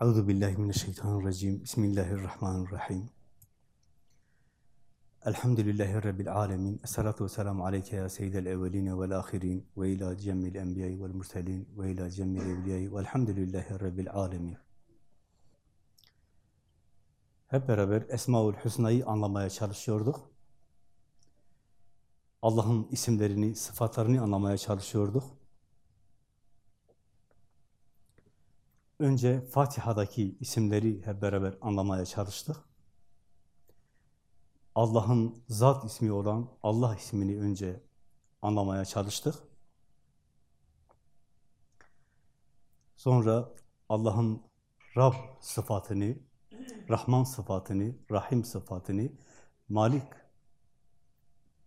Euzu billahi mineşşeytanirracim. Bismillahirrahmanirrahim. Elhamdülillahi rabbil alamin. Essalatu vesselamu aleyke ya seyyidel evvelin ve'l ahirin ve ila cemil enbiya'i ve'l murselin ve ila cemil evliya'i ve'lhamdülillahi rabbil alamin. Hep beraber Esmaül Hüsna'yı anlamaya çalışıyorduk. Allah'ın isimlerini, sıfatlarını anlamaya çalışıyorduk. Önce Fatiha'daki isimleri hep beraber anlamaya çalıştık. Allah'ın zat ismi olan Allah ismini önce anlamaya çalıştık. Sonra Allah'ın Rab sıfatını, Rahman sıfatını, Rahim sıfatını, Malik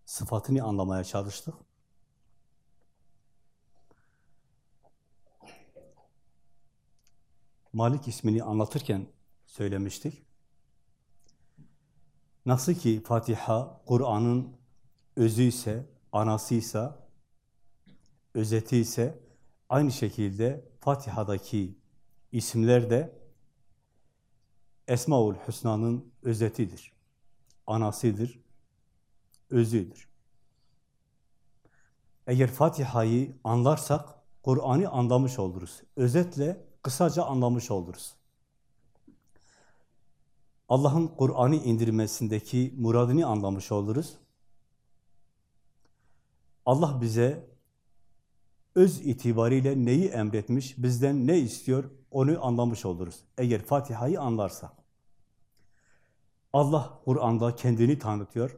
sıfatını anlamaya çalıştık. Malik ismini anlatırken söylemiştik. Nasıl ki Fatiha Kur'an'ın özü ise, anası ise, özeti ise aynı şekilde Fatiha'daki isimler de Esmaül Hüsna'nın özetidir, anasıdır, özüdür. Eğer Fatiha'yı anlarsak Kur'an'ı anlamış oluruz. Özetle kısaca anlamış oluruz. Allah'ın Kur'an'ı indirmesindeki muradını anlamış oluruz. Allah bize öz itibariyle neyi emretmiş, bizden ne istiyor onu anlamış oluruz. Eğer Fatiha'yı anlarsak. Allah Kur'an'da kendini tanıtıyor,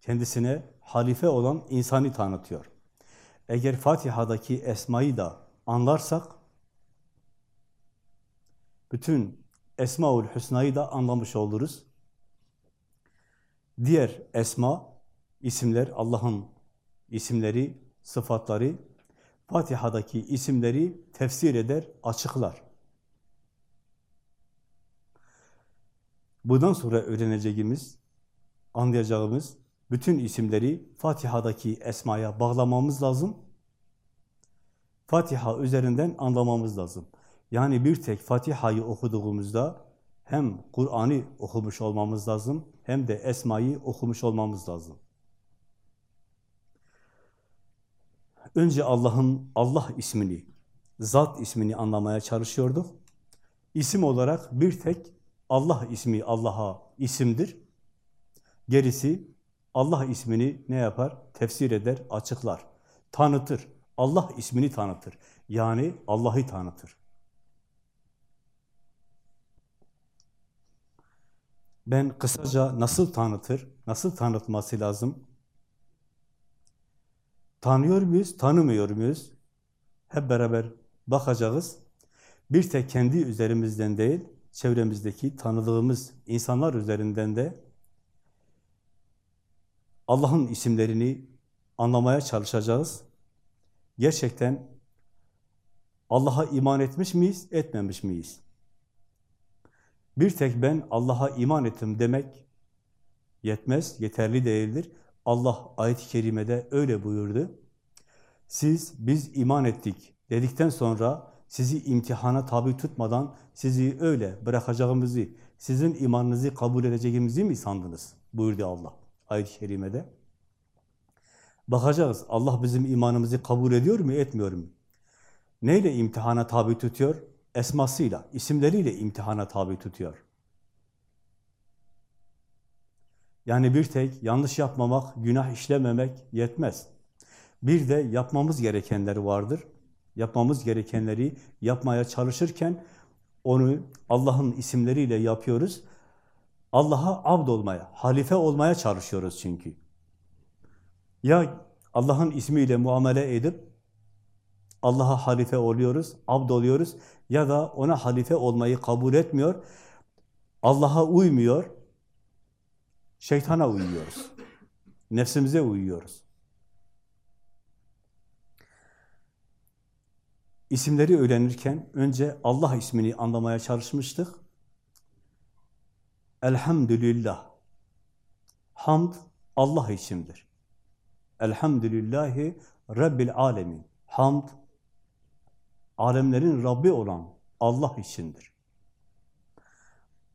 kendisine halife olan insanı tanıtıyor. Eğer Fatiha'daki esmayı da anlarsak, bütün Esmaül Hüsna'yı da anlamış oluruz. Diğer esma, isimler, Allah'ın isimleri, sıfatları, Fatiha'daki isimleri tefsir eder, açıklar. Bundan sonra öğreneceğimiz, anlayacağımız bütün isimleri Fatiha'daki esmaya bağlamamız lazım. Fatiha üzerinden anlamamız lazım. Yani bir tek Fatiha'yı okuduğumuzda hem Kur'an'ı okumuş olmamız lazım, hem de Esma'yı okumuş olmamız lazım. Önce Allah'ın Allah ismini, zat ismini anlamaya çalışıyorduk. İsim olarak bir tek Allah ismi Allah'a isimdir. Gerisi Allah ismini ne yapar? Tefsir eder, açıklar, tanıtır. Allah ismini tanıtır. Yani Allah'ı tanıtır. Ben kısaca nasıl tanıtır, nasıl tanıtması lazım? Tanıyor muyuz, tanımıyor muyuz? Hep beraber bakacağız. Bir tek kendi üzerimizden değil, çevremizdeki tanıdığımız insanlar üzerinden de Allah'ın isimlerini anlamaya çalışacağız. Gerçekten Allah'a iman etmiş miyiz, etmemiş miyiz? Bir tek ben Allah'a iman ettim demek yetmez, yeterli değildir. Allah ayet-i kerimede öyle buyurdu. Siz, biz iman ettik dedikten sonra sizi imtihana tabi tutmadan sizi öyle bırakacağımızı, sizin imanınızı kabul edeceğimizi mi sandınız? buyurdu Allah ayet-i kerimede. Bakacağız, Allah bizim imanımızı kabul ediyor mu, etmiyor mu? Neyle imtihana tabi tutuyor? Esmasıyla, isimleriyle imtihana tabi tutuyor. Yani bir tek yanlış yapmamak, günah işlememek yetmez. Bir de yapmamız gerekenler vardır. Yapmamız gerekenleri yapmaya çalışırken onu Allah'ın isimleriyle yapıyoruz. Allah'a abd olmaya, halife olmaya çalışıyoruz çünkü. Ya Allah'ın ismiyle muamele edip Allah'a halife oluyoruz, abd oluyoruz ya da ona halife olmayı kabul etmiyor, Allah'a uymuyor, şeytana uyuyoruz. Nefsimize uyuyoruz. İsimleri öğrenirken önce Allah ismini anlamaya çalışmıştık. Elhamdülillah. Hamd Allah içindir. Elhamdülillahi Rabbil alemin. Hamd alemlerin Rabbi olan Allah içindir.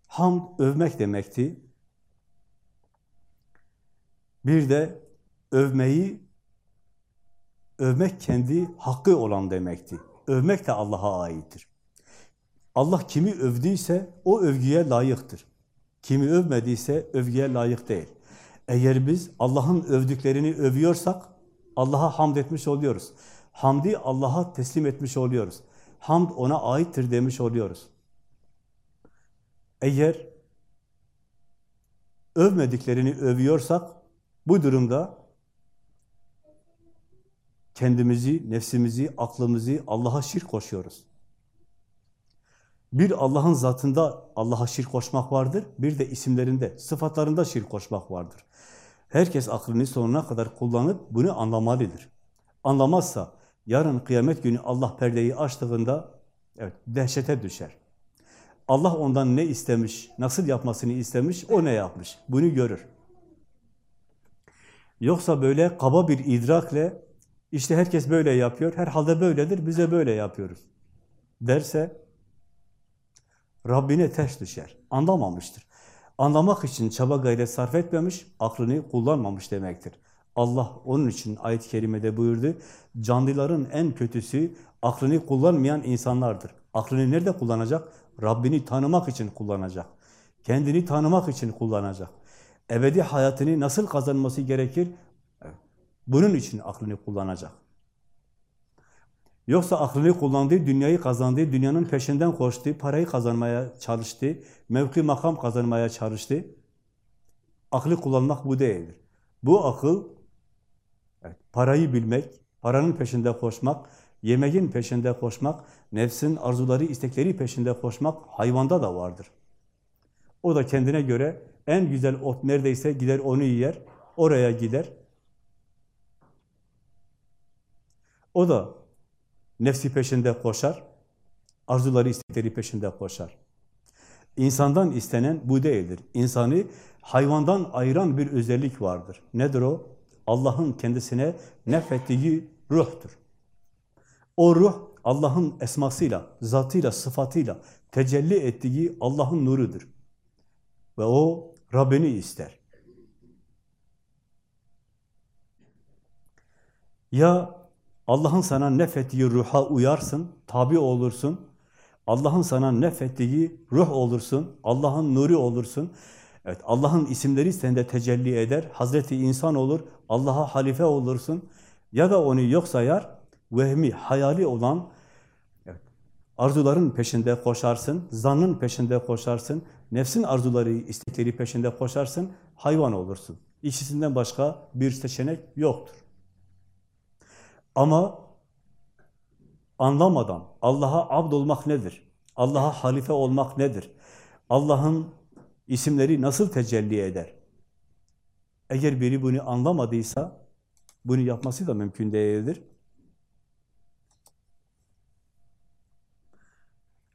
Hamd övmek demekti. Bir de övmeyi övmek kendi hakkı olan demekti. Övmek de Allah'a aittir. Allah kimi övdüyse o övgüye layıktır. Kimi övmediyse övgüye layık değil. Eğer biz Allah'ın övdüklerini övüyorsak Allah'a hamd etmiş oluyoruz. Hamdi Allah'a teslim etmiş oluyoruz. Hamd ona aittir demiş oluyoruz. Eğer övmediklerini övüyorsak bu durumda kendimizi, nefsimizi, aklımızı Allah'a şirk koşuyoruz. Bir Allah'ın zatında Allah'a şirk koşmak vardır, bir de isimlerinde, sıfatlarında şirk koşmak vardır. Herkes aklını sonuna kadar kullanıp bunu anlamalıdır. Anlamazsa yarın kıyamet günü Allah perdeyi açtığında evet dehşete düşer. Allah ondan ne istemiş, nasıl yapmasını istemiş, o ne yapmış? Bunu görür. Yoksa böyle kaba bir idrakle işte herkes böyle yapıyor, herhalde böyledir, bize böyle yapıyoruz derse Rabbine ters düşer, anlamamıştır. Anlamak için çaba gayret sarf etmemiş, aklını kullanmamış demektir. Allah onun için ayet-i kerimede buyurdu, canlıların en kötüsü aklını kullanmayan insanlardır. Aklını nerede kullanacak? Rabbini tanımak için kullanacak. Kendini tanımak için kullanacak. Ebedi hayatını nasıl kazanması gerekir? Bunun için aklını kullanacak. Yoksa aklını kullandığı, dünyayı kazandığı, dünyanın peşinden koştu, parayı kazanmaya çalıştı, mevki makam kazanmaya çalıştı. Aklı kullanmak bu değildir. Bu akıl, evet, parayı bilmek, paranın peşinde koşmak, yemeğin peşinde koşmak, nefsin arzuları, istekleri peşinde koşmak hayvanda da vardır. O da kendine göre en güzel ot neredeyse gider onu yer, oraya gider. O da nefsi peşinde koşar, arzuları, istekleri peşinde koşar. İnsandan istenen bu değildir. İnsanı hayvandan ayıran bir özellik vardır. Nedir o? Allah'ın kendisine nefettiği ruhtur. O ruh Allah'ın esmasıyla, zatıyla, sıfatıyla tecelli ettiği Allah'ın nurudur. Ve o Rabbini ister. Ya Allah'ın sana nefettiği ruha uyarsın, tabi olursun. Allah'ın sana nefettiği ruh olursun, Allah'ın nuru olursun. Evet, Allah'ın isimleri sende tecelli eder. Hazreti insan olur, Allah'a halife olursun. Ya da onu yok sayar, vehmi, hayali olan evet, arzuların peşinde koşarsın, zannın peşinde koşarsın, nefsin arzuları, istekleri peşinde koşarsın, hayvan olursun. İkisinden başka bir seçenek yoktur. Ama anlamadan Allah'a abd olmak nedir? Allah'a halife olmak nedir? Allah'ın isimleri nasıl tecelli eder? Eğer biri bunu anlamadıysa bunu yapması da mümkün değildir.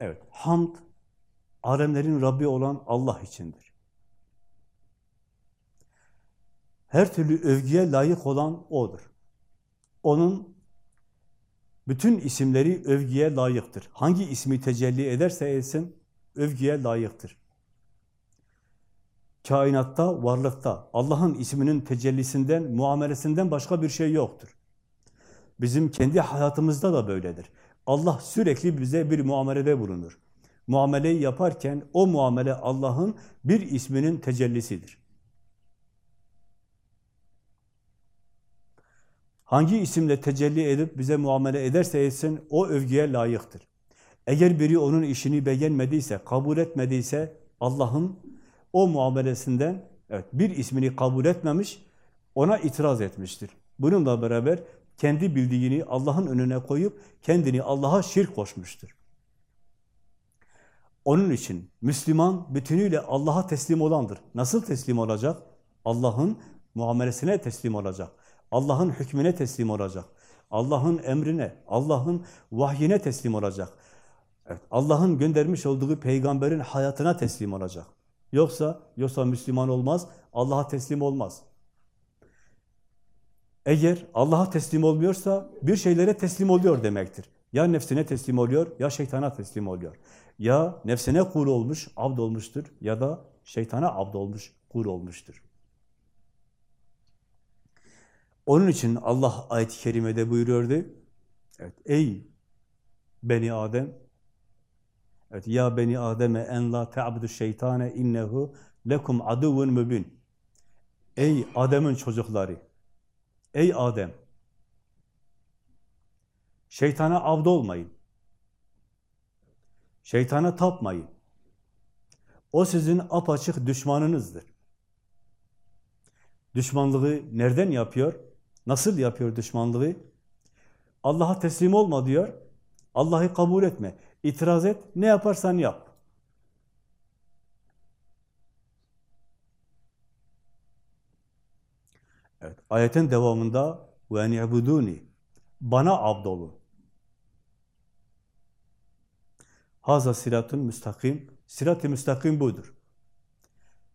Evet, hamd alemlerin Rabbi olan Allah içindir. Her türlü övgüye layık olan O'dur. Onun bütün isimleri övgüye layıktır. Hangi ismi tecelli ederse etsin, övgüye layıktır. Kainatta, varlıkta, Allah'ın isminin tecellisinden, muamelesinden başka bir şey yoktur. Bizim kendi hayatımızda da böyledir. Allah sürekli bize bir muamelede bulunur. Muameleyi yaparken o muamele Allah'ın bir isminin tecellisidir. Hangi isimle tecelli edip bize muamele ederse etsin, o övgüye layıktır. Eğer biri onun işini beğenmediyse, kabul etmediyse, Allah'ın o muamelesinden evet, bir ismini kabul etmemiş, ona itiraz etmiştir. Bununla beraber kendi bildiğini Allah'ın önüne koyup kendini Allah'a şirk koşmuştur. Onun için Müslüman bütünüyle Allah'a teslim olandır. Nasıl teslim olacak? Allah'ın muamelesine teslim olacak. Allah'ın hükmüne teslim olacak. Allah'ın emrine, Allah'ın vahyine teslim olacak. Evet, Allah'ın göndermiş olduğu peygamberin hayatına teslim olacak. Yoksa, yoksa Müslüman olmaz, Allah'a teslim olmaz. Eğer Allah'a teslim olmuyorsa bir şeylere teslim oluyor demektir. Ya nefsine teslim oluyor, ya şeytana teslim oluyor. Ya nefsine kul olmuş, abd olmuştur ya da şeytana abd olmuş, kul olmuştur. Onun için Allah ayet-i kerimede buyuruyordu. Evet, ey beni Adem Evet, ya beni Adem'e en la ta'budu şeytane innehu lekum aduvun mübin. Ey Adem'in çocukları. Ey Adem. Şeytana abd olmayın. Şeytana tapmayın. O sizin apaçık düşmanınızdır. Düşmanlığı nereden yapıyor? Nasıl yapıyor düşmanlığı? Allah'a teslim olma diyor. Allah'ı kabul etme. İtiraz et. Ne yaparsan yap. Evet, ayetin devamında ve ni'buduni bana abdolun. Haza siratun müstakim. Sirat-ı müstakim budur.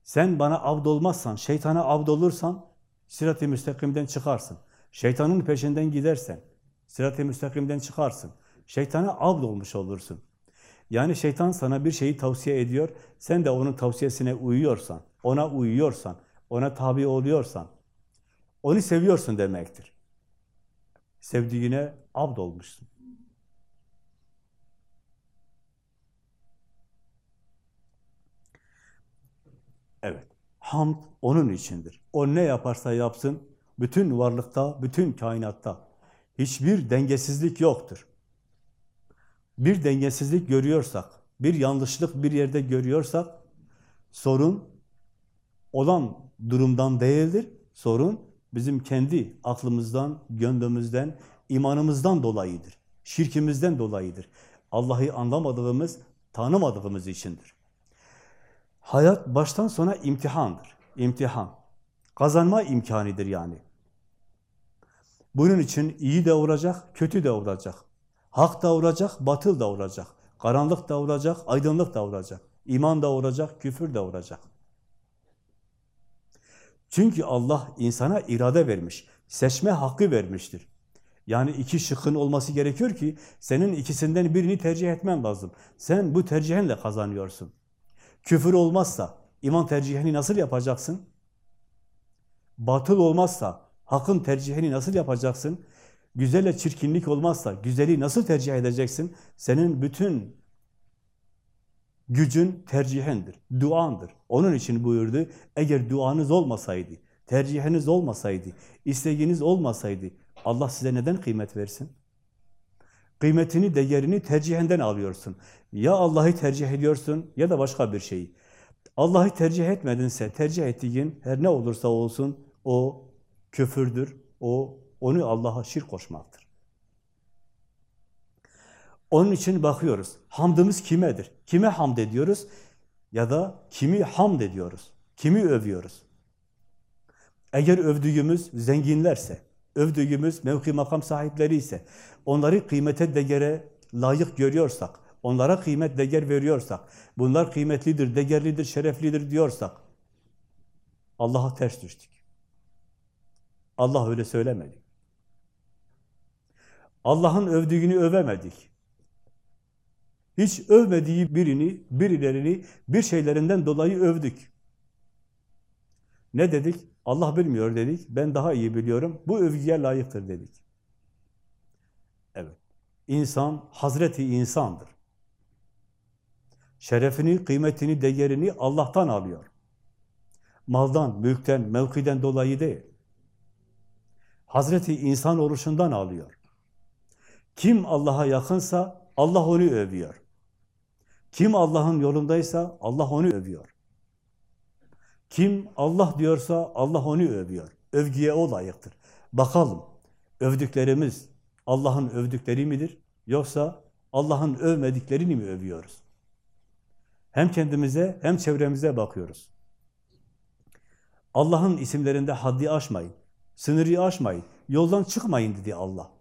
Sen bana abd olmazsan, şeytana abd olursan sirat-ı müstakimden çıkarsın. Şeytanın peşinden gidersen sirat-ı müstakimden çıkarsın. Şeytana abd olmuş olursun. Yani şeytan sana bir şeyi tavsiye ediyor, sen de onun tavsiyesine uyuyorsan, ona uyuyorsan, ona tabi oluyorsan, onu seviyorsun demektir. Sevdiğine abd olmuşsun. Evet, hamd onun içindir. O ne yaparsa yapsın, bütün varlıkta, bütün kainatta hiçbir dengesizlik yoktur. Bir dengesizlik görüyorsak, bir yanlışlık bir yerde görüyorsak, sorun olan durumdan değildir. Sorun bizim kendi aklımızdan, gönlümüzden, imanımızdan dolayıdır. Şirkimizden dolayıdır. Allah'ı anlamadığımız, tanımadığımız içindir. Hayat baştan sona imtihandır. İmtihan. Kazanma imkanidir yani. Bunun için iyi de olacak, kötü de olacak. Hak da olacak, batıl da olacak. Karanlık da olacak, aydınlık da olacak. İman da olacak, küfür de olacak. Çünkü Allah insana irade vermiş, seçme hakkı vermiştir. Yani iki şıkkın olması gerekiyor ki senin ikisinden birini tercih etmen lazım. Sen bu tercihinle kazanıyorsun. Küfür olmazsa iman tercihini nasıl yapacaksın? Batıl olmazsa hakkın tercihini nasıl yapacaksın? Güzelle çirkinlik olmazsa güzeli nasıl tercih edeceksin? Senin bütün gücün tercihindir, duandır. Onun için buyurdu, eğer duanız olmasaydı, tercihiniz olmasaydı, isteğiniz olmasaydı, Allah size neden kıymet versin? Kıymetini, değerini tercihinden alıyorsun. Ya Allah'ı tercih ediyorsun ya da başka bir şeyi. Allah'ı tercih etmedinse, tercih ettiğin her ne olursa olsun o küfürdür, o onu Allah'a şirk koşmaktır. Onun için bakıyoruz. Hamdımız kimedir? Kime hamd ediyoruz? Ya da kimi hamd ediyoruz? Kimi övüyoruz? Eğer övdüğümüz zenginlerse, övdüğümüz mevki makam sahipleri ise, onları kıymete değere layık görüyorsak, onlara kıymet değer veriyorsak, bunlar kıymetlidir, değerlidir, şereflidir diyorsak, Allah'a ters düştük. Allah öyle söylemedi. Allah'ın övdüğünü övemedik. Hiç övmediği birini, birilerini bir şeylerinden dolayı övdük. Ne dedik? Allah bilmiyor dedik. Ben daha iyi biliyorum. Bu övgüye layıktır dedik. Evet. İnsan Hazreti insandır. Şerefini, kıymetini, değerini Allah'tan alıyor. Maldan, mülkten, mevkiden dolayı değil. Hazreti insan oluşundan alıyor. Kim Allah'a yakınsa Allah onu övüyor. Kim Allah'ın yolundaysa Allah onu övüyor. Kim Allah diyorsa Allah onu övüyor. Övgüye o layıktır. Bakalım övdüklerimiz Allah'ın övdükleri midir? Yoksa Allah'ın övmediklerini mi övüyoruz? Hem kendimize hem çevremize bakıyoruz. Allah'ın isimlerinde haddi aşmayın, sınırı aşmayın, yoldan çıkmayın dedi Allah.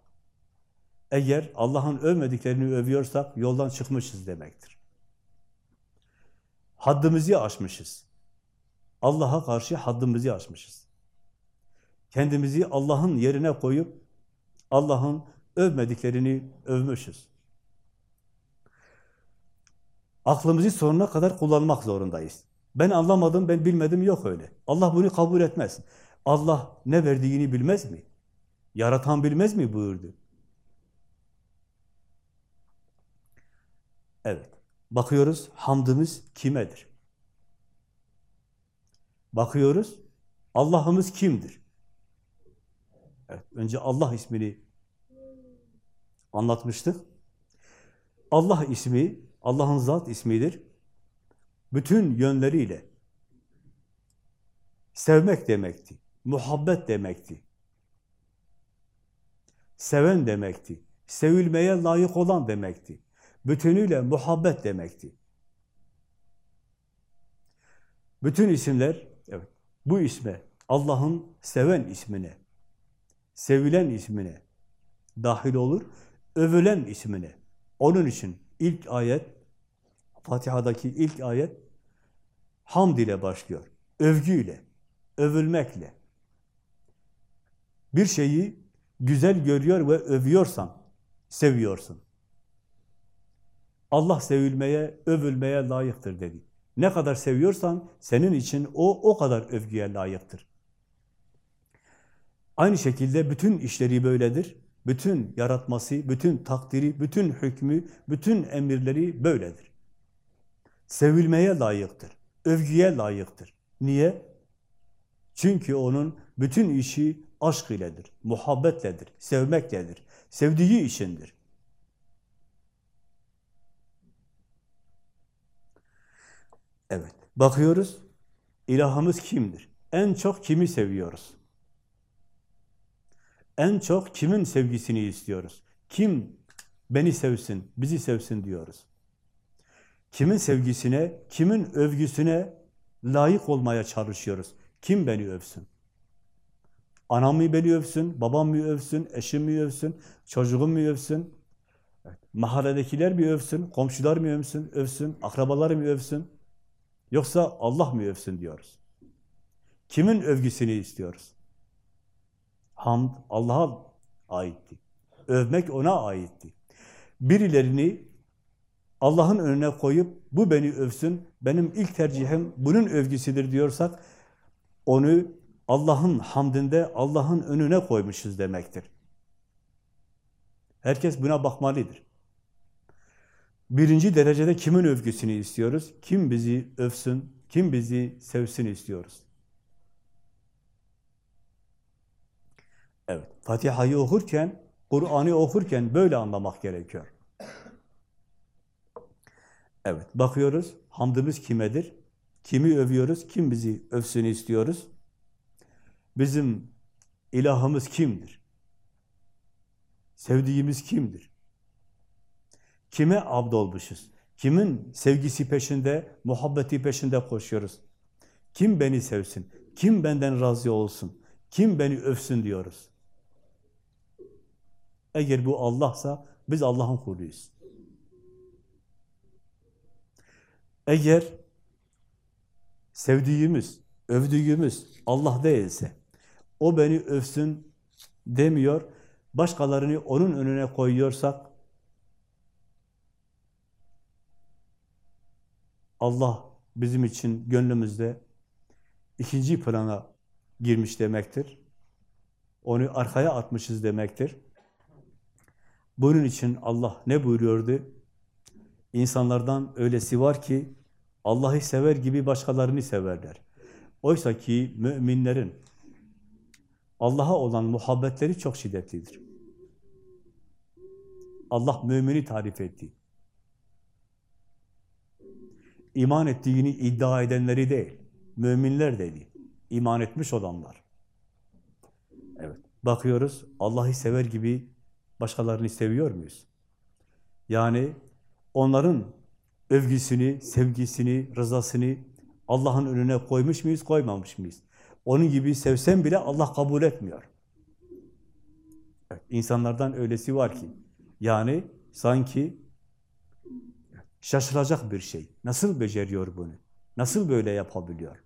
Eğer Allah'ın övmediklerini övüyorsak yoldan çıkmışız demektir. Haddimizi aşmışız. Allah'a karşı haddimizi aşmışız. Kendimizi Allah'ın yerine koyup Allah'ın övmediklerini övmüşüz. Aklımızı sonuna kadar kullanmak zorundayız. Ben anlamadım, ben bilmedim yok öyle. Allah bunu kabul etmez. Allah ne verdiğini bilmez mi? Yaratan bilmez mi buyurdu. Evet. Bakıyoruz hamdımız kimedir? Bakıyoruz Allah'ımız kimdir? Evet, önce Allah ismini anlatmıştık. Allah ismi, Allah'ın zat ismidir. Bütün yönleriyle sevmek demekti, muhabbet demekti. Seven demekti, sevilmeye layık olan demekti. Bütünüyle muhabbet demekti. Bütün isimler, evet, bu isme, Allah'ın seven ismine, sevilen ismine dahil olur, övülen ismine. Onun için ilk ayet, Fatiha'daki ilk ayet hamd ile başlıyor. Övgüyle, övülmekle. Bir şeyi güzel görüyor ve övüyorsan, seviyorsun. Allah sevilmeye, övülmeye layıktır dedi. Ne kadar seviyorsan senin için o o kadar övgüye layıktır. Aynı şekilde bütün işleri böyledir. Bütün yaratması, bütün takdiri, bütün hükmü, bütün emirleri böyledir. Sevilmeye layıktır. Övgüye layıktır. Niye? Çünkü onun bütün işi aşk iledir, muhabbetledir, sevmekledir. Sevdiği içindir. Evet, bakıyoruz. İlahımız kimdir? En çok kimi seviyoruz? En çok kimin sevgisini istiyoruz? Kim beni sevsin, bizi sevsin diyoruz. Kimin sevgisine, kimin övgüsüne layık olmaya çalışıyoruz. Kim beni övsün? Anam mı beni övsün, babam mı övsün, eşim mi övsün, çocuğum mu övsün? Evet. Mahalledekiler mi övsün, komşular mı övsün, övsün, akrabalar mı övsün? Yoksa Allah mı övsün diyoruz. Kimin övgüsünü istiyoruz? Hamd Allah'a aitti. Övmek ona aitti. Birilerini Allah'ın önüne koyup bu beni övsün, benim ilk tercihim bunun övgüsüdür diyorsak onu Allah'ın hamdinde Allah'ın önüne koymuşuz demektir. Herkes buna bakmalıdır. Birinci derecede kimin övgüsünü istiyoruz? Kim bizi övsün, kim bizi sevsin istiyoruz. Evet, Fatiha'yı okurken, Kur'an'ı okurken böyle anlamak gerekiyor. Evet, bakıyoruz, hamdımız kimedir? Kimi övüyoruz, kim bizi övsün istiyoruz? Bizim ilahımız kimdir? Sevdiğimiz kimdir? Kime abdolmuşuz? Kimin sevgisi peşinde, muhabbeti peşinde koşuyoruz? Kim beni sevsin? Kim benden razı olsun? Kim beni övsün diyoruz? Eğer bu Allah'sa biz Allah'ın kuluyuz. Eğer sevdiğimiz, övdüğümüz Allah değilse, o beni övsün demiyor, başkalarını onun önüne koyuyorsak, Allah bizim için gönlümüzde ikinci plana girmiş demektir. Onu arkaya atmışız demektir. Bunun için Allah ne buyuruyordu? İnsanlardan öylesi var ki Allah'ı sever gibi başkalarını severler. Oysa ki müminlerin Allah'a olan muhabbetleri çok şiddetlidir. Allah mümini tarif etti. İman ettiğini iddia edenleri değil, müminler dedi. İman etmiş olanlar. Evet, bakıyoruz Allah'ı sever gibi başkalarını seviyor muyuz? Yani onların övgüsünü, sevgisini, rızasını Allah'ın önüne koymuş muyuz, koymamış mıyız? Onun gibi sevsem bile Allah kabul etmiyor. Evet, insanlardan öylesi var ki, yani sanki şaşıracak bir şey. Nasıl beceriyor bunu? Nasıl böyle yapabiliyor?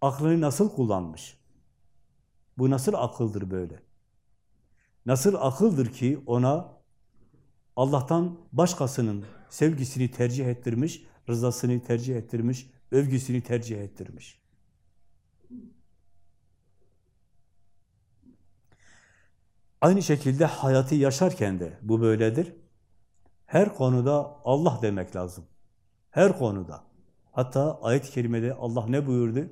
Aklını nasıl kullanmış? Bu nasıl akıldır böyle? Nasıl akıldır ki ona Allah'tan başkasının sevgisini tercih ettirmiş, rızasını tercih ettirmiş, övgüsünü tercih ettirmiş. Aynı şekilde hayatı yaşarken de bu böyledir. Her konuda Allah demek lazım. Her konuda. Hatta ayet-i kerimede Allah ne buyurdu?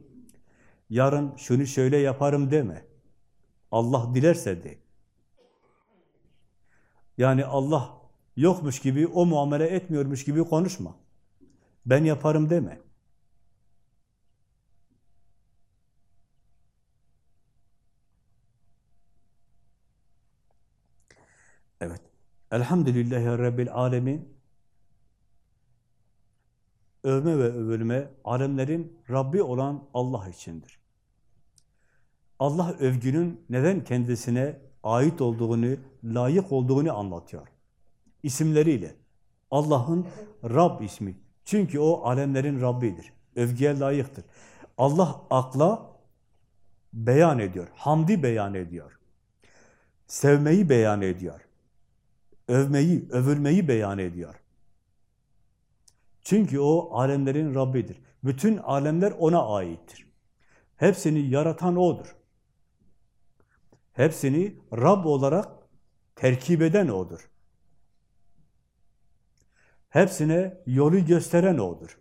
Yarın şunu şöyle yaparım deme. Allah dilerse de. Yani Allah yokmuş gibi, o muamele etmiyormuş gibi konuşma. Ben yaparım deme. Evet. Elhamdülillahi Rabbil Alemin övme ve övülme alemlerin Rabbi olan Allah içindir. Allah övgünün neden kendisine ait olduğunu, layık olduğunu anlatıyor. İsimleriyle. Allah'ın Rab ismi. Çünkü o alemlerin Rabbidir. Övgüye layıktır. Allah akla beyan ediyor. Hamdi beyan ediyor. Sevmeyi beyan ediyor. Övmeyi, övülmeyi beyan ediyor. Çünkü o alemlerin Rabbidir. Bütün alemler ona aittir. Hepsini yaratan O'dur. Hepsini Rab olarak terkip eden O'dur. Hepsine yolu gösteren O'dur.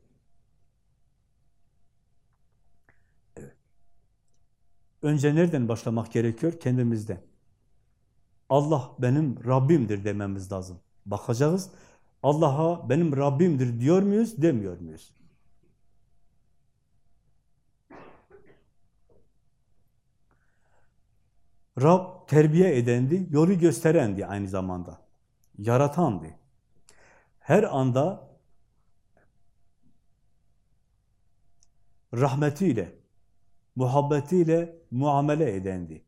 Evet. Önce nereden başlamak gerekiyor? Kendimizden. Allah benim Rabbimdir dememiz lazım. Bakacağız. Allah'a benim Rabbimdir diyor muyuz, demiyor muyuz? Rab terbiye edendi, yolu gösterendi aynı zamanda. Yaratandı. Her anda rahmetiyle, muhabbetiyle muamele edendi.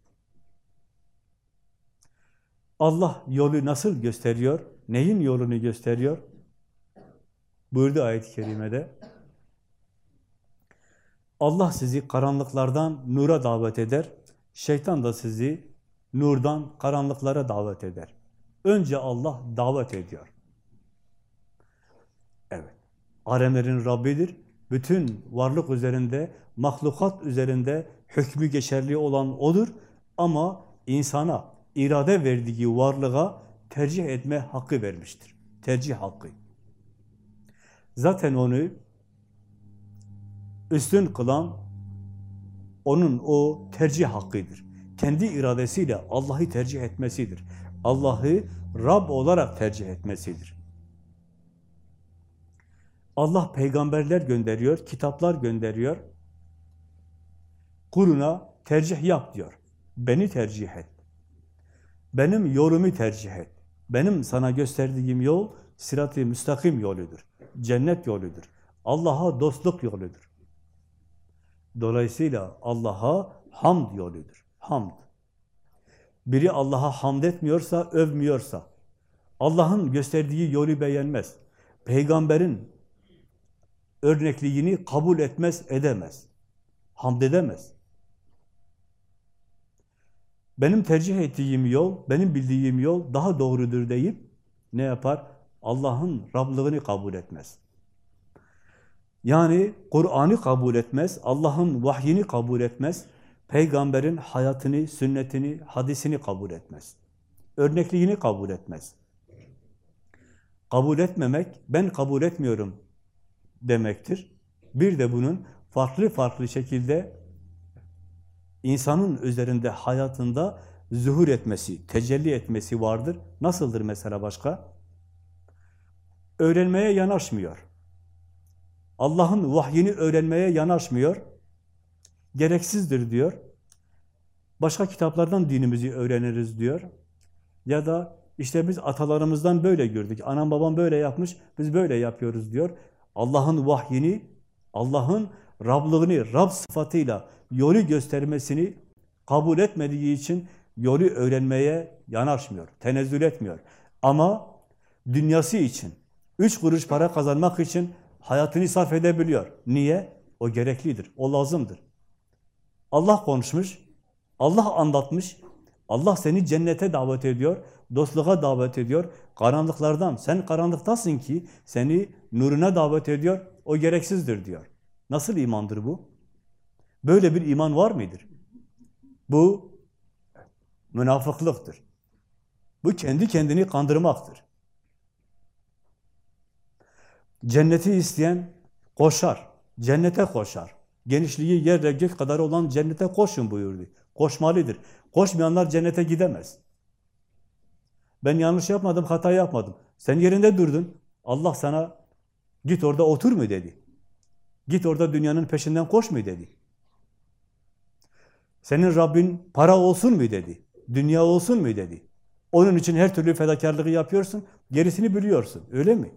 Allah yolu nasıl gösteriyor? Neyin yolunu gösteriyor? Buyurdu ayet-i kerimede. Allah sizi karanlıklardan nura davet eder. Şeytan da sizi nurdan karanlıklara davet eder. Önce Allah davet ediyor. Evet. Alemlerin Rabbidir. Bütün varlık üzerinde, mahlukat üzerinde hükmü geçerli olan O'dur. Ama insana, irade verdiği varlığa tercih etme hakkı vermiştir. Tercih hakkı. Zaten onu üstün kılan onun o tercih hakkıdır. Kendi iradesiyle Allah'ı tercih etmesidir. Allah'ı Rab olarak tercih etmesidir. Allah peygamberler gönderiyor, kitaplar gönderiyor. Kuluna tercih yap diyor. Beni tercih et. Benim yolumu tercih et. Benim sana gösterdiğim yol sirat-i müstakim yoludur. Cennet yoludur. Allah'a dostluk yoludur. Dolayısıyla Allah'a hamd yoludur. Hamd. Biri Allah'a hamd etmiyorsa, övmüyorsa, Allah'ın gösterdiği yolu beğenmez. Peygamberin örnekliğini kabul etmez, edemez. Hamd edemez. Benim tercih ettiğim yol, benim bildiğim yol daha doğrudur deyip ne yapar? Allah'ın Rablığını kabul etmez. Yani Kur'an'ı kabul etmez, Allah'ın vahyini kabul etmez, peygamberin hayatını, sünnetini, hadisini kabul etmez. Örnekliğini kabul etmez. Kabul etmemek, ben kabul etmiyorum demektir. Bir de bunun farklı farklı şekilde insanın üzerinde, hayatında zuhur etmesi, tecelli etmesi vardır. Nasıldır mesela başka? Öğrenmeye yanaşmıyor. Allah'ın vahyini öğrenmeye yanaşmıyor. Gereksizdir diyor. Başka kitaplardan dinimizi öğreniriz diyor. Ya da işte biz atalarımızdan böyle gördük. Anam babam böyle yapmış, biz böyle yapıyoruz diyor. Allah'ın vahyini, Allah'ın Rablığını, Rab sıfatıyla yolu göstermesini kabul etmediği için yolu öğrenmeye yanaşmıyor, tenezzül etmiyor. Ama dünyası için, üç kuruş para kazanmak için hayatını sarf edebiliyor. Niye? O gereklidir, o lazımdır. Allah konuşmuş, Allah anlatmış, Allah seni cennete davet ediyor, dostluğa davet ediyor. Karanlıklardan, sen karanlıktasın ki seni nuruna davet ediyor, o gereksizdir diyor. Nasıl imandır bu? Böyle bir iman var mıdır? Bu münafıklıktır. Bu kendi kendini kandırmaktır. Cenneti isteyen koşar, cennete koşar. Genişliği yerle gök kadar olan cennete koşun buyurdu. Koşmalıdır. Koşmayanlar cennete gidemez. Ben yanlış yapmadım, hata yapmadım. Sen yerinde durdun. Allah sana git orada otur mu dedi. Git orada dünyanın peşinden koş mu dedi. Senin Rabbin para olsun mu dedi. Dünya olsun mu dedi. Onun için her türlü fedakarlığı yapıyorsun. Gerisini biliyorsun. Öyle mi?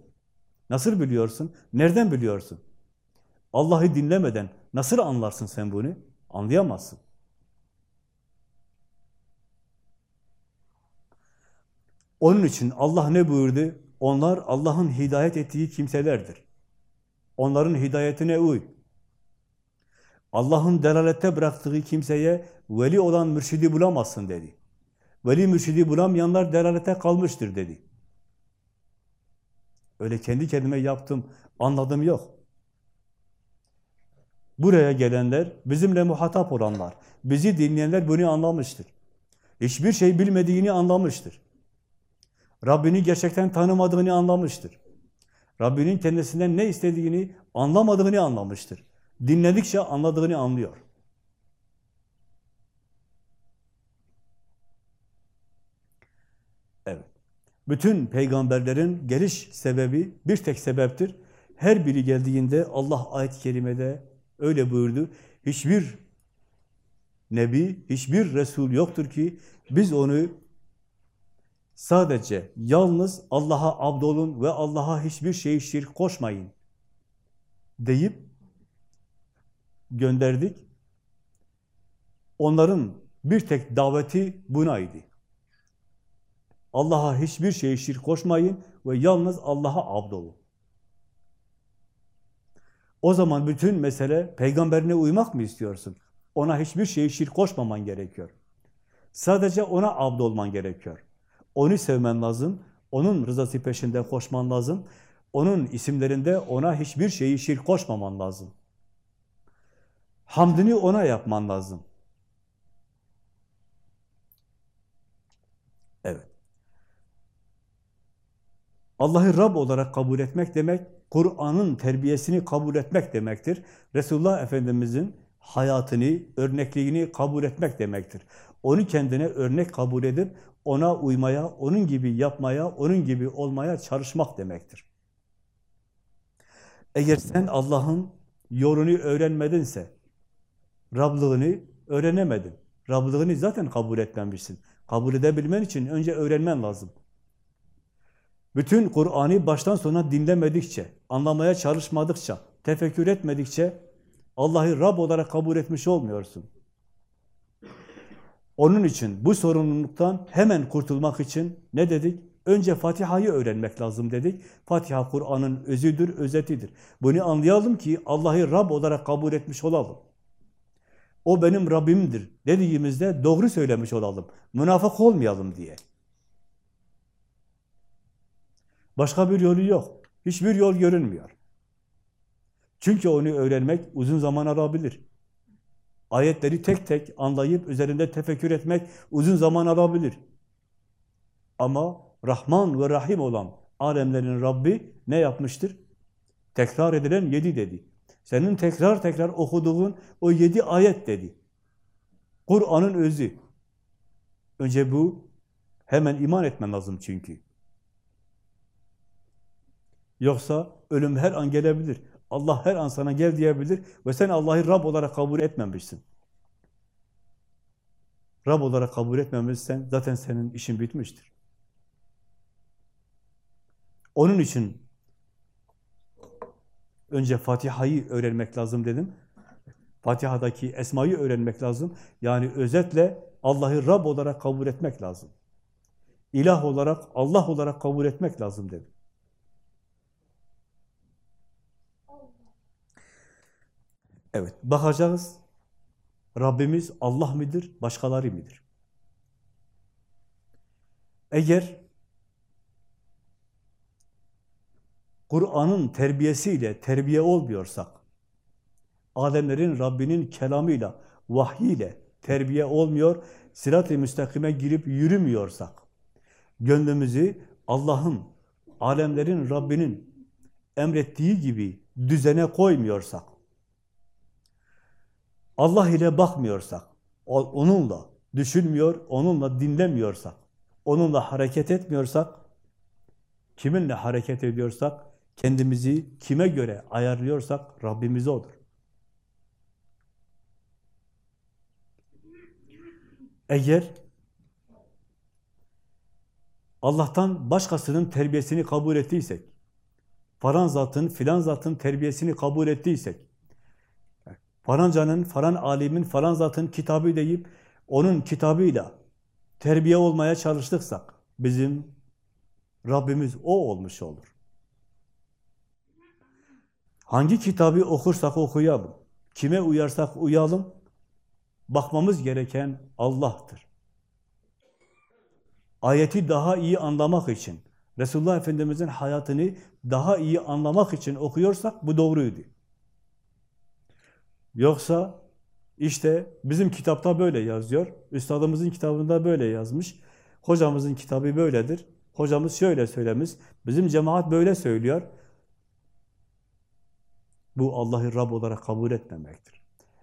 Nasıl biliyorsun? Nereden biliyorsun? Allah'ı dinlemeden nasıl anlarsın sen bunu? Anlayamazsın. Onun için Allah ne buyurdu? Onlar Allah'ın hidayet ettiği kimselerdir. Onların hidayetine uy. Allah'ın delalette bıraktığı kimseye veli olan mürşidi bulamazsın dedi. Veli mürşidi bulamayanlar delalete kalmıştır dedi. Öyle kendi kendime yaptım, anladım yok. Buraya gelenler, bizimle muhatap olanlar, bizi dinleyenler bunu anlamıştır. Hiçbir şey bilmediğini anlamıştır. Rabbini gerçekten tanımadığını anlamıştır. Rabbinin kendisinden ne istediğini anlamadığını anlamıştır. Dinledikçe anladığını anlıyor. Evet. Bütün peygamberlerin geliş sebebi bir tek sebeptir. Her biri geldiğinde Allah ayet-i kerimede öyle buyurdu. Hiçbir nebi, hiçbir resul yoktur ki biz onu sadece yalnız Allah'a abdolun ve Allah'a hiçbir şey şirk koşmayın deyip gönderdik. Onların bir tek daveti bunaydı. Allah'a hiçbir şey şirk koşmayın ve yalnız Allah'a abdolun. O zaman bütün mesele peygamberine uymak mı istiyorsun? Ona hiçbir şey şirk koşmaman gerekiyor. Sadece ona abdolman gerekiyor. Onu sevmen lazım, onun rızası peşinde koşman lazım, onun isimlerinde ona hiçbir şeyi şirk koşmaman lazım. Hamdini ona yapman lazım. Evet. Allah'ı Rab olarak kabul etmek demek, Kur'an'ın terbiyesini kabul etmek demektir. Resulullah Efendimiz'in hayatını, örnekliğini kabul etmek demektir. Onu kendine örnek kabul edip ona uymaya, onun gibi yapmaya, onun gibi olmaya çalışmak demektir. Eğer sen Allah'ın yolunu öğrenmedinse, Rablığını öğrenemedin. Rablığını zaten kabul etmemişsin. Kabul edebilmen için önce öğrenmen lazım. Bütün Kur'an'ı baştan sona dinlemedikçe, anlamaya çalışmadıkça, tefekkür etmedikçe Allah'ı Rab olarak kabul etmiş olmuyorsun. Onun için bu sorumluluktan hemen kurtulmak için ne dedik? Önce Fatiha'yı öğrenmek lazım dedik. Fatiha Kur'an'ın özüdür, özetidir. Bunu anlayalım ki Allah'ı Rab olarak kabul etmiş olalım. O benim Rabbimdir dediğimizde doğru söylemiş olalım. Münafık olmayalım diye. Başka bir yolu yok. Hiçbir yol görünmüyor. Çünkü onu öğrenmek uzun zaman alabilir. Ayetleri tek tek anlayıp üzerinde tefekkür etmek uzun zaman alabilir. Ama Rahman ve Rahim olan alemlerin Rabbi ne yapmıştır? Tekrar edilen yedi dedi. Senin tekrar tekrar okuduğun o yedi ayet dedi. Kur'an'ın özü. Önce bu hemen iman etmen lazım çünkü. Yoksa ölüm her an gelebilir. Allah her an sana gel diyebilir ve sen Allah'ı Rab olarak kabul etmemişsin. Rab olarak kabul etmemişsen zaten senin işin bitmiştir. Onun için önce Fatiha'yı öğrenmek lazım dedim. Fatiha'daki esmayı öğrenmek lazım. Yani özetle Allah'ı Rab olarak kabul etmek lazım. İlah olarak, Allah olarak kabul etmek lazım dedim. Evet, bakacağız. Rabbimiz Allah mıdır, başkaları mıdır? Eğer Kur'an'ın terbiyesiyle terbiye olmuyorsak, alemlerin Rabbinin kelamıyla, vahyiyle terbiye olmuyor, sirat-i müstakime girip yürümüyorsak, gönlümüzü Allah'ın, alemlerin Rabbinin emrettiği gibi düzene koymuyorsak, Allah ile bakmıyorsak, onunla düşünmüyor, onunla dinlemiyorsak, onunla hareket etmiyorsak, kiminle hareket ediyorsak, kendimizi kime göre ayarlıyorsak Rabbimiz O'dur. Eğer Allah'tan başkasının terbiyesini kabul ettiysek, falan zatın, filan zatın terbiyesini kabul ettiysek, falancanın, falan alimin, falan zatın kitabı deyip, onun kitabıyla terbiye olmaya çalıştıksak, bizim Rabbimiz o olmuş olur. Hangi kitabı okursak okuyalım, kime uyarsak uyalım, bakmamız gereken Allah'tır. Ayeti daha iyi anlamak için, Resulullah Efendimiz'in hayatını daha iyi anlamak için okuyorsak bu doğruydu. Yoksa işte bizim kitapta böyle yazıyor, üstadımızın kitabında böyle yazmış, hocamızın kitabı böyledir, hocamız şöyle söylemiş, bizim cemaat böyle söylüyor. Bu Allah'ı Rab olarak kabul etmemektir.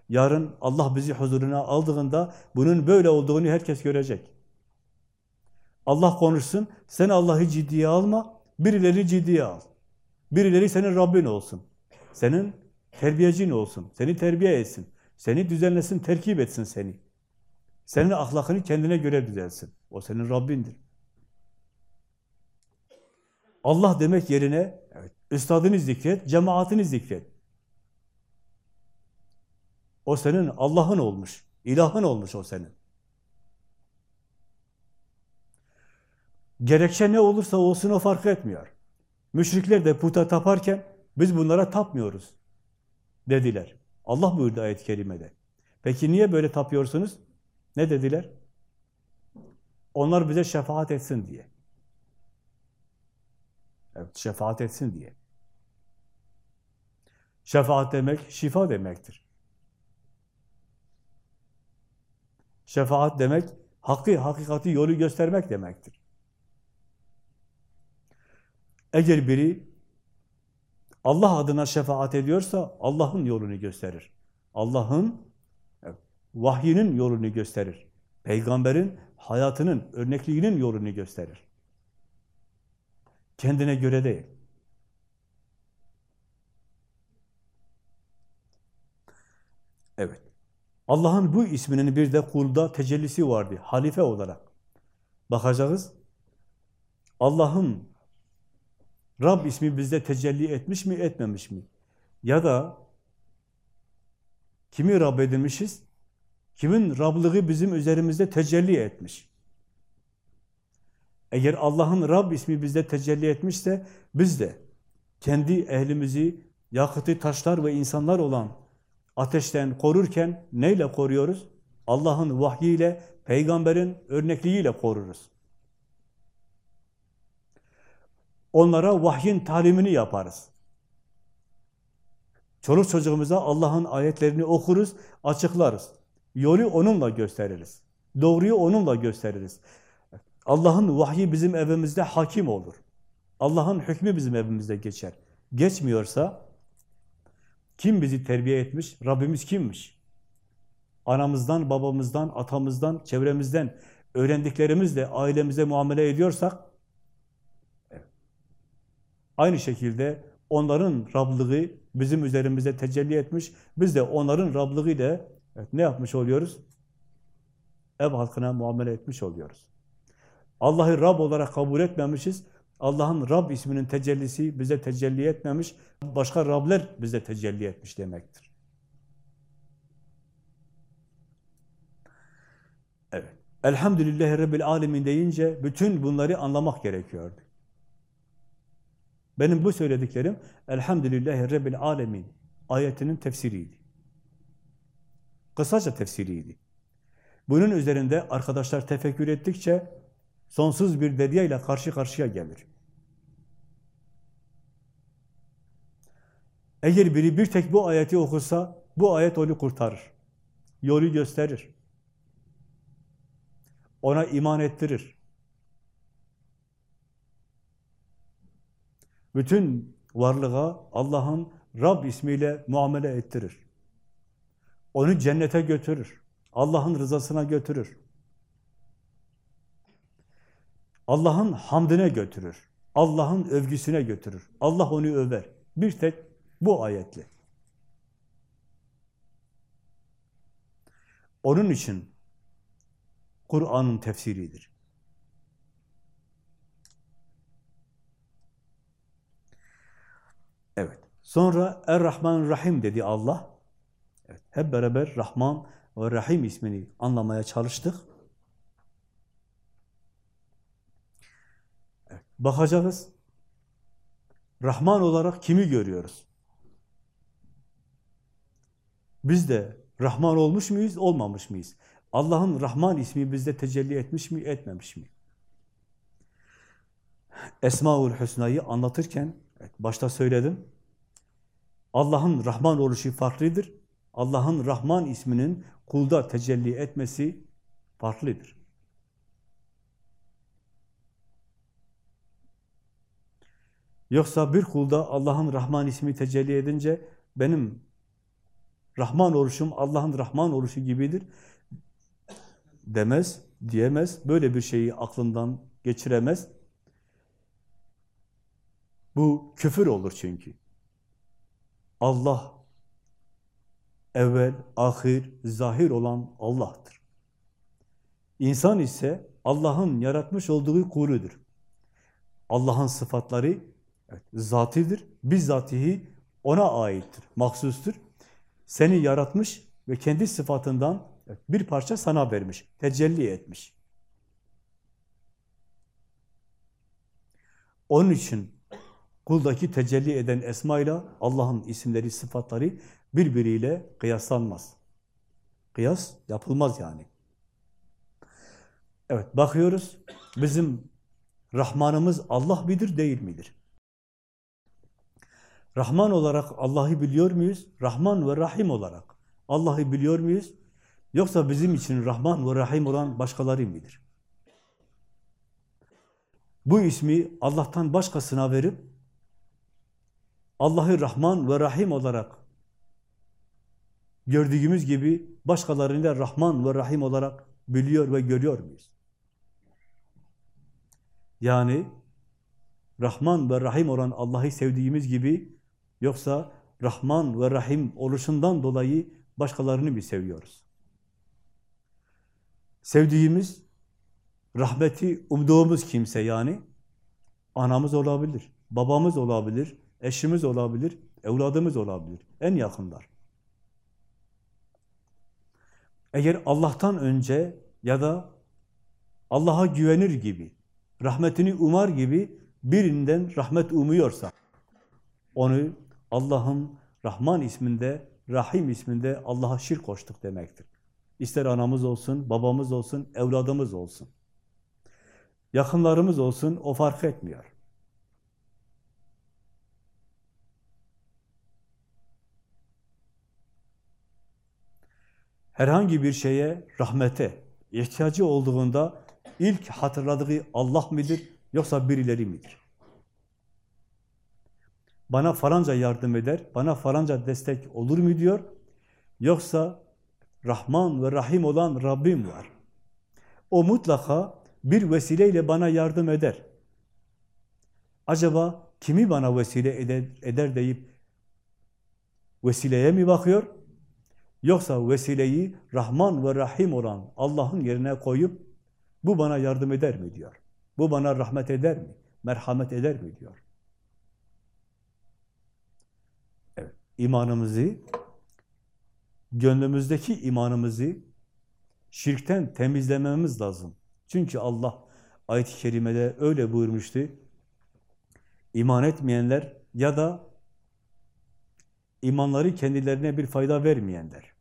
Yarın Allah bizi huzuruna aldığında bunun böyle olduğunu herkes görecek. Allah konuşsun, sen Allah'ı ciddiye alma, birileri ciddiye al. Birileri senin Rabbin olsun. Senin terbiyecin olsun, seni terbiye etsin. Seni düzenlesin, terkip etsin seni. Senin ahlakını kendine göre düzelsin. O senin Rabbindir. Allah demek yerine evet, üstadını zikret, cemaatini zikret. O senin Allah'ın olmuş, ilahın olmuş o senin. Gerekçe ne olursa olsun o fark etmiyor. Müşrikler de puta taparken biz bunlara tapmıyoruz dediler. Allah buyurdu ayet-i kerimede. Peki niye böyle tapıyorsunuz? Ne dediler? Onlar bize şefaat etsin diye. Evet, şefaat etsin diye. Şefaat demek, şifa demektir. Şefaat demek, hakkı, hakikati, yolu göstermek demektir. Eğer biri Allah adına şefaat ediyorsa Allah'ın yolunu gösterir. Allah'ın vahyinin yolunu gösterir. Peygamberin hayatının, örnekliğinin yolunu gösterir. Kendine göre değil. Evet. Allah'ın bu isminin bir de kulda tecellisi vardı. Halife olarak. Bakacağız. Allah'ın Rab ismi bizde tecelli etmiş mi, etmemiş mi? Ya da kimi Rab edilmişiz? Kimin Rablığı bizim üzerimizde tecelli etmiş? Eğer Allah'ın Rab ismi bizde tecelli etmişse, biz de kendi ehlimizi yakıtı taşlar ve insanlar olan ateşten korurken neyle koruyoruz? Allah'ın vahyiyle, peygamberin örnekliğiyle koruruz. Onlara vahyin talimini yaparız. Çoluk çocuğumuza Allah'ın ayetlerini okuruz, açıklarız. Yolu onunla gösteririz. Doğruyu onunla gösteririz. Allah'ın vahyi bizim evimizde hakim olur. Allah'ın hükmü bizim evimizde geçer. Geçmiyorsa kim bizi terbiye etmiş? Rabbimiz kimmiş? Anamızdan, babamızdan, atamızdan, çevremizden öğrendiklerimizle ailemize muamele ediyorsak Aynı şekilde onların Rablığı bizim üzerimize tecelli etmiş. Biz de onların Rablığı ile evet, ne yapmış oluyoruz? Ev halkına muamele etmiş oluyoruz. Allah'ı Rab olarak kabul etmemişiz. Allah'ın Rab isminin tecellisi bize tecelli etmemiş. Başka Rabler bize tecelli etmiş demektir. Evet. Elhamdülillahi Rabbil Alemin deyince bütün bunları anlamak gerekiyordu. Benim bu söylediklerim Elhamdülillahi Rabbil Alemin ayetinin tefsiriydi. Kısaca tefsiriydi. Bunun üzerinde arkadaşlar tefekkür ettikçe Sonsuz bir deryayla karşı karşıya gelir. Eğer biri bir tek bu ayeti okursa, bu ayet onu kurtarır. Yolu gösterir. Ona iman ettirir. Bütün varlığa Allah'ın Rab ismiyle muamele ettirir. Onu cennete götürür. Allah'ın rızasına götürür. Allah'ın hamdine götürür. Allah'ın övgüsüne götürür. Allah onu över. Bir tek bu ayetle. Onun için Kur'an'ın tefsiridir. Evet. Sonra Er-Rahman Rahim dedi Allah. Evet. Hep beraber Rahman ve Rahim ismini anlamaya çalıştık. Evet. Bakacağız. Rahman olarak kimi görüyoruz? Biz de Rahman olmuş muyuz, olmamış mıyız? Allah'ın Rahman ismi bizde tecelli etmiş mi, etmemiş mi? Esmaül Hüsna'yı anlatırken, başta söyledim, Allah'ın Rahman oluşu farklıdır. Allah'ın Rahman isminin kulda tecelli etmesi farklıdır. Yoksa bir kulda Allah'ın Rahman ismi tecelli edince benim Rahman oluşum Allah'ın Rahman oluşu gibidir demez, diyemez. Böyle bir şeyi aklından geçiremez. Bu küfür olur çünkü. Allah evvel, ahir, zahir olan Allah'tır. İnsan ise Allah'ın yaratmış olduğu kuludur. Allah'ın sıfatları evet, zatidir, bizzatihi ona aittir, mahsustur. Seni yaratmış ve kendi sıfatından bir parça sana vermiş, tecelli etmiş. Onun için kuldaki tecelli eden esmayla Allah'ın isimleri, sıfatları birbiriyle kıyaslanmaz. Kıyas yapılmaz yani. Evet, bakıyoruz. Bizim Rahmanımız Allah midir, değil midir? Rahman olarak Allah'ı biliyor muyuz? Rahman ve Rahim olarak Allah'ı biliyor muyuz? Yoksa bizim için Rahman ve Rahim olan başkaları mıdır? Bu ismi Allah'tan başkasına verip Allah'ı Rahman ve Rahim olarak gördüğümüz gibi başkalarını da Rahman ve Rahim olarak biliyor ve görüyor muyuz? Yani Rahman ve Rahim olan Allah'ı sevdiğimiz gibi yoksa Rahman ve Rahim oluşundan dolayı başkalarını mı seviyoruz? Sevdiğimiz, rahmeti umduğumuz kimse yani anamız olabilir, babamız olabilir, eşimiz olabilir, evladımız olabilir, en yakınlar. Eğer Allah'tan önce ya da Allah'a güvenir gibi, rahmetini umar gibi birinden rahmet umuyorsa, onu Allah'ın Rahman isminde, Rahim isminde Allah'a şirk koştuk demektir. İster anamız olsun, babamız olsun, evladımız olsun. Yakınlarımız olsun, o fark etmiyor. Herhangi bir şeye, rahmete ihtiyacı olduğunda ilk hatırladığı Allah mıdır yoksa birileri midir? Bana falanca yardım eder, bana falanca destek olur mu diyor. Yoksa Rahman ve Rahim olan Rabbim var. O mutlaka bir vesileyle bana yardım eder. Acaba kimi bana vesile eder, eder deyip vesileye mi bakıyor? Yoksa vesileyi Rahman ve Rahim olan Allah'ın yerine koyup bu bana yardım eder mi diyor. Bu bana rahmet eder mi? Merhamet eder mi diyor. Evet, imanımızı gönlümüzdeki imanımızı şirkten temizlememiz lazım. Çünkü Allah ayet-i kerimede öyle buyurmuştu. İman etmeyenler ya da imanları kendilerine bir fayda vermeyenler.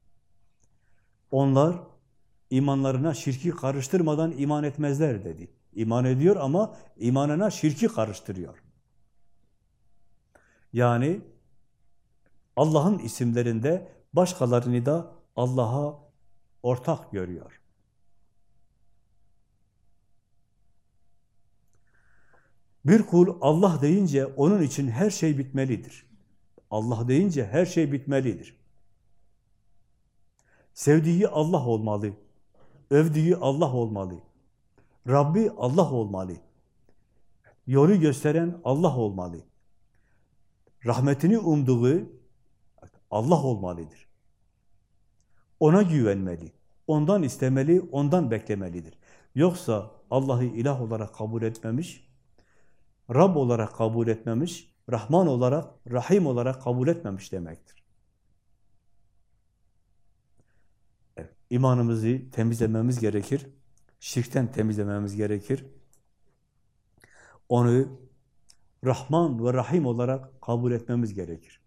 Onlar imanlarına şirki karıştırmadan iman etmezler dedi. İman ediyor ama imanına şirki karıştırıyor. Yani Allah'ın isimlerinde başkalarını da Allah'a ortak görüyor. Bir kul Allah deyince onun için her şey bitmelidir. Allah deyince her şey bitmelidir. Sevdiği Allah olmalı. Övdüğü Allah olmalı. Rabbi Allah olmalı. Yolu gösteren Allah olmalı. Rahmetini umduğu Allah olmalıdır. Ona güvenmeli. Ondan istemeli, ondan beklemelidir. Yoksa Allah'ı ilah olarak kabul etmemiş, Rab olarak kabul etmemiş, Rahman olarak, Rahim olarak kabul etmemiş demektir. Evet, imanımızı temizlememiz gerekir. Şirkten temizlememiz gerekir. Onu Rahman ve Rahim olarak kabul etmemiz gerekir.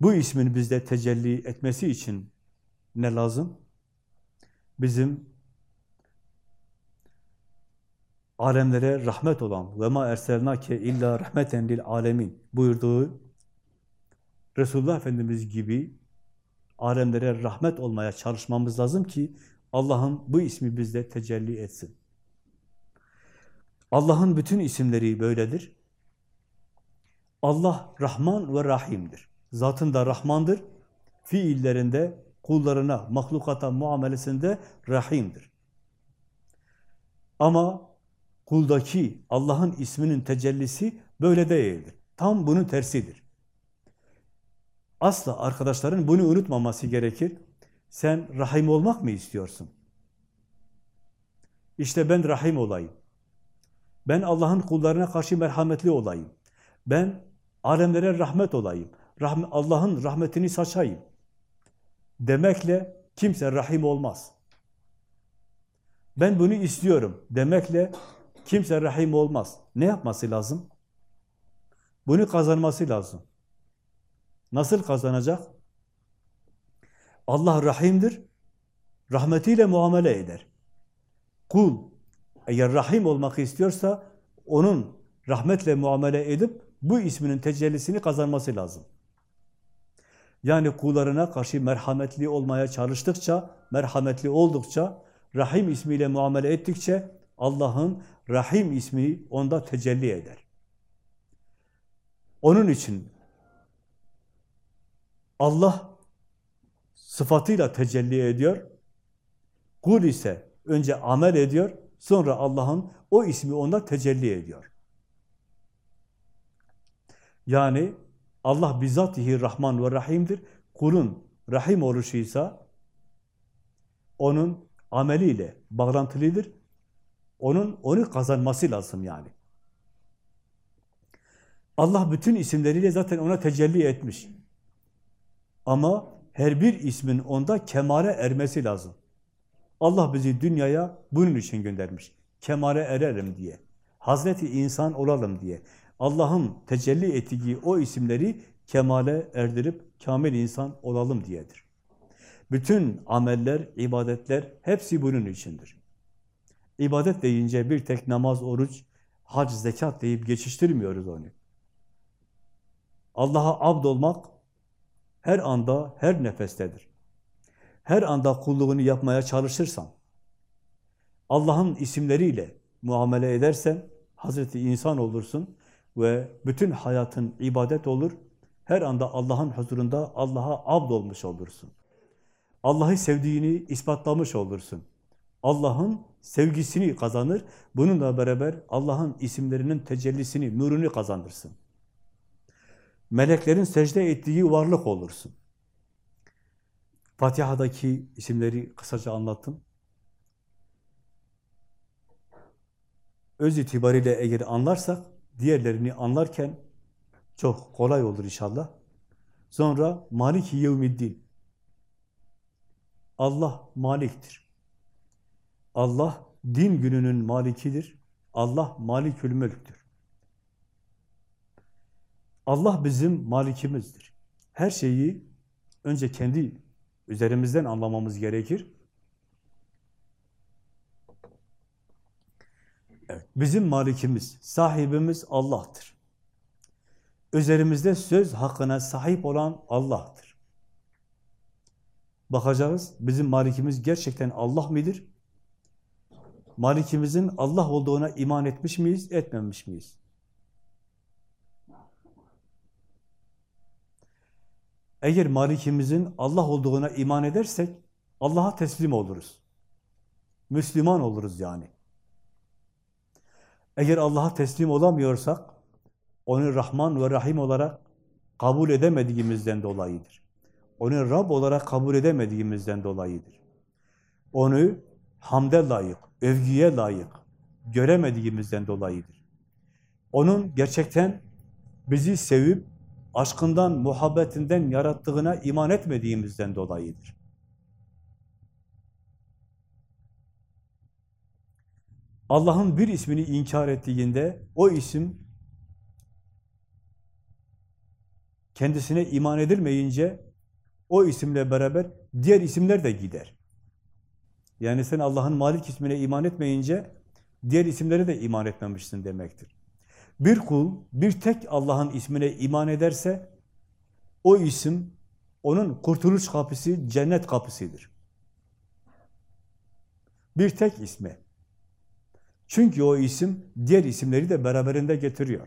Bu ismin bizde tecelli etmesi için ne lazım? Bizim alemlere rahmet olan ve ma erselnake illa rahmeten lil alemin buyurduğu Resulullah Efendimiz gibi alemlere rahmet olmaya çalışmamız lazım ki Allah'ın bu ismi bizde tecelli etsin. Allah'ın bütün isimleri böyledir. Allah Rahman ve Rahim'dir. Zatında Rahmandır. Fiillerinde, kullarına, mahlukata muamelesinde Rahim'dir. Ama kuldaki Allah'ın isminin tecellisi böyle değildir. Tam bunun tersidir. Asla arkadaşların bunu unutmaması gerekir. Sen rahim olmak mı istiyorsun? İşte ben rahim olayım. Ben Allah'ın kullarına karşı merhametli olayım. Ben alemlere rahmet olayım. Rahm Allah'ın rahmetini saçayım. Demekle kimse rahim olmaz. Ben bunu istiyorum demekle kimse rahim olmaz. Ne yapması lazım? Bunu kazanması lazım. Nasıl kazanacak? Allah rahimdir. Rahmetiyle muamele eder. Kul eğer rahim olmak istiyorsa onun rahmetle muamele edip bu isminin tecellisini kazanması lazım. Yani kullarına karşı merhametli olmaya çalıştıkça, merhametli oldukça, Rahim ismiyle muamele ettikçe Allah'ın Rahim ismi onda tecelli eder. Onun için Allah sıfatıyla tecelli ediyor. Kul ise önce amel ediyor, sonra Allah'ın o ismi onda tecelli ediyor. Yani Allah bizzatihi Rahman ve Rahim'dir. Kulun Rahim oluşuysa onun ameliyle bağlantılıdır. Onun onu kazanması lazım yani. Allah bütün isimleriyle zaten ona tecelli etmiş. Ama her bir ismin onda kemale ermesi lazım. Allah bizi dünyaya bunun için göndermiş. Kemale ererim diye. Hazreti insan olalım diye. Allah'ın tecelli ettiği o isimleri kemale erdirip kamil insan olalım diyedir. Bütün ameller, ibadetler hepsi bunun içindir. İbadet deyince bir tek namaz, oruç, hac, zekat deyip geçiştirmiyoruz onu. Allah'a abd olmak her anda, her nefestedir. Her anda kulluğunu yapmaya çalışırsan, Allah'ın isimleriyle muamele edersen, Hazreti insan olursun ve bütün hayatın ibadet olur. Her anda Allah'ın huzurunda Allah'a abd olmuş olursun. Allah'ı sevdiğini ispatlamış olursun. Allah'ın sevgisini kazanır. Bununla beraber Allah'ın isimlerinin tecellisini, nurunu kazanırsın. Meleklerin secde ettiği varlık olursun. Fatiha'daki isimleri kısaca anlattım. Öz itibariyle eğer anlarsak, diğerlerini anlarken çok kolay olur inşallah. Sonra Maliki Yevmiddin. Allah maliktir. Allah din gününün malikidir. Allah malikül mülktür. Allah bizim malikimizdir. Her şeyi önce kendi üzerimizden anlamamız gerekir. Evet, bizim malikimiz, sahibimiz Allah'tır. Üzerimizde söz hakkına sahip olan Allah'tır. Bakacağız, bizim malikimiz gerçekten Allah mıdır? Malikimizin Allah olduğuna iman etmiş miyiz, etmemiş miyiz? Eğer malikimizin Allah olduğuna iman edersek, Allah'a teslim oluruz. Müslüman oluruz yani. Eğer Allah'a teslim olamıyorsak, onu Rahman ve Rahim olarak kabul edemediğimizden dolayıdır. Onu Rab olarak kabul edemediğimizden dolayıdır. Onu hamde layık, övgüye layık göremediğimizden dolayıdır. Onun gerçekten bizi sevip, aşkından, muhabbetinden yarattığına iman etmediğimizden dolayıdır. Allah'ın bir ismini inkar ettiğinde o isim kendisine iman edilmeyince o isimle beraber diğer isimler de gider. Yani sen Allah'ın Malik ismine iman etmeyince diğer isimlere de iman etmemişsin demektir. Bir kul bir tek Allah'ın ismine iman ederse o isim onun kurtuluş kapısı, cennet kapısıdır. Bir tek isme. Çünkü o isim diğer isimleri de beraberinde getiriyor.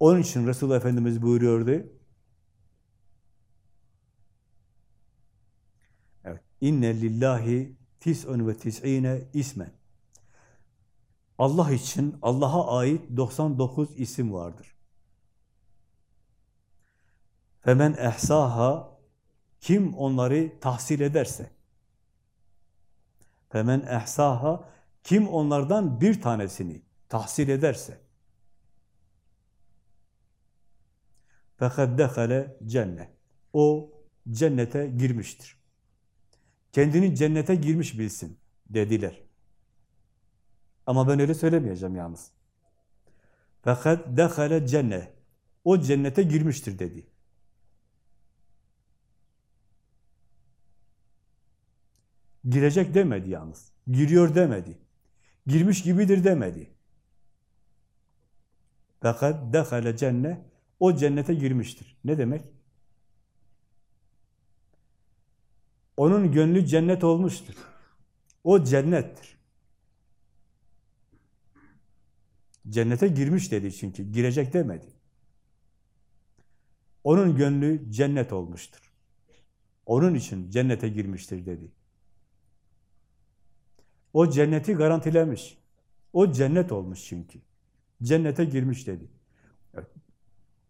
Onun için Resulullah Efendimiz buyuruyordu. Evet. İnne lillahi tis'un ve tis'ine ismen. Allah için Allah'a ait 99 isim vardır. Femen ehsaha kim onları tahsil ederse Femen ehsaha kim onlardan bir tanesini tahsil ederse dehale cennet. O cennete girmiştir. Kendini cennete girmiş bilsin dediler. Ama ben öyle söylemeyeceğim yalnız. Fakat dehale cennet. O cennete girmiştir dedi. Girecek demedi yalnız. Giriyor demedi. Girmiş gibidir demedi. Fakat dehale cennet. O cennete girmiştir. Ne demek? Onun gönlü cennet olmuştur. O cennettir. Cennete girmiş dedi çünkü. Girecek demedi. Onun gönlü cennet olmuştur. Onun için cennete girmiştir dedi. O cenneti garantilemiş. O cennet olmuş çünkü. Cennete girmiş dedi.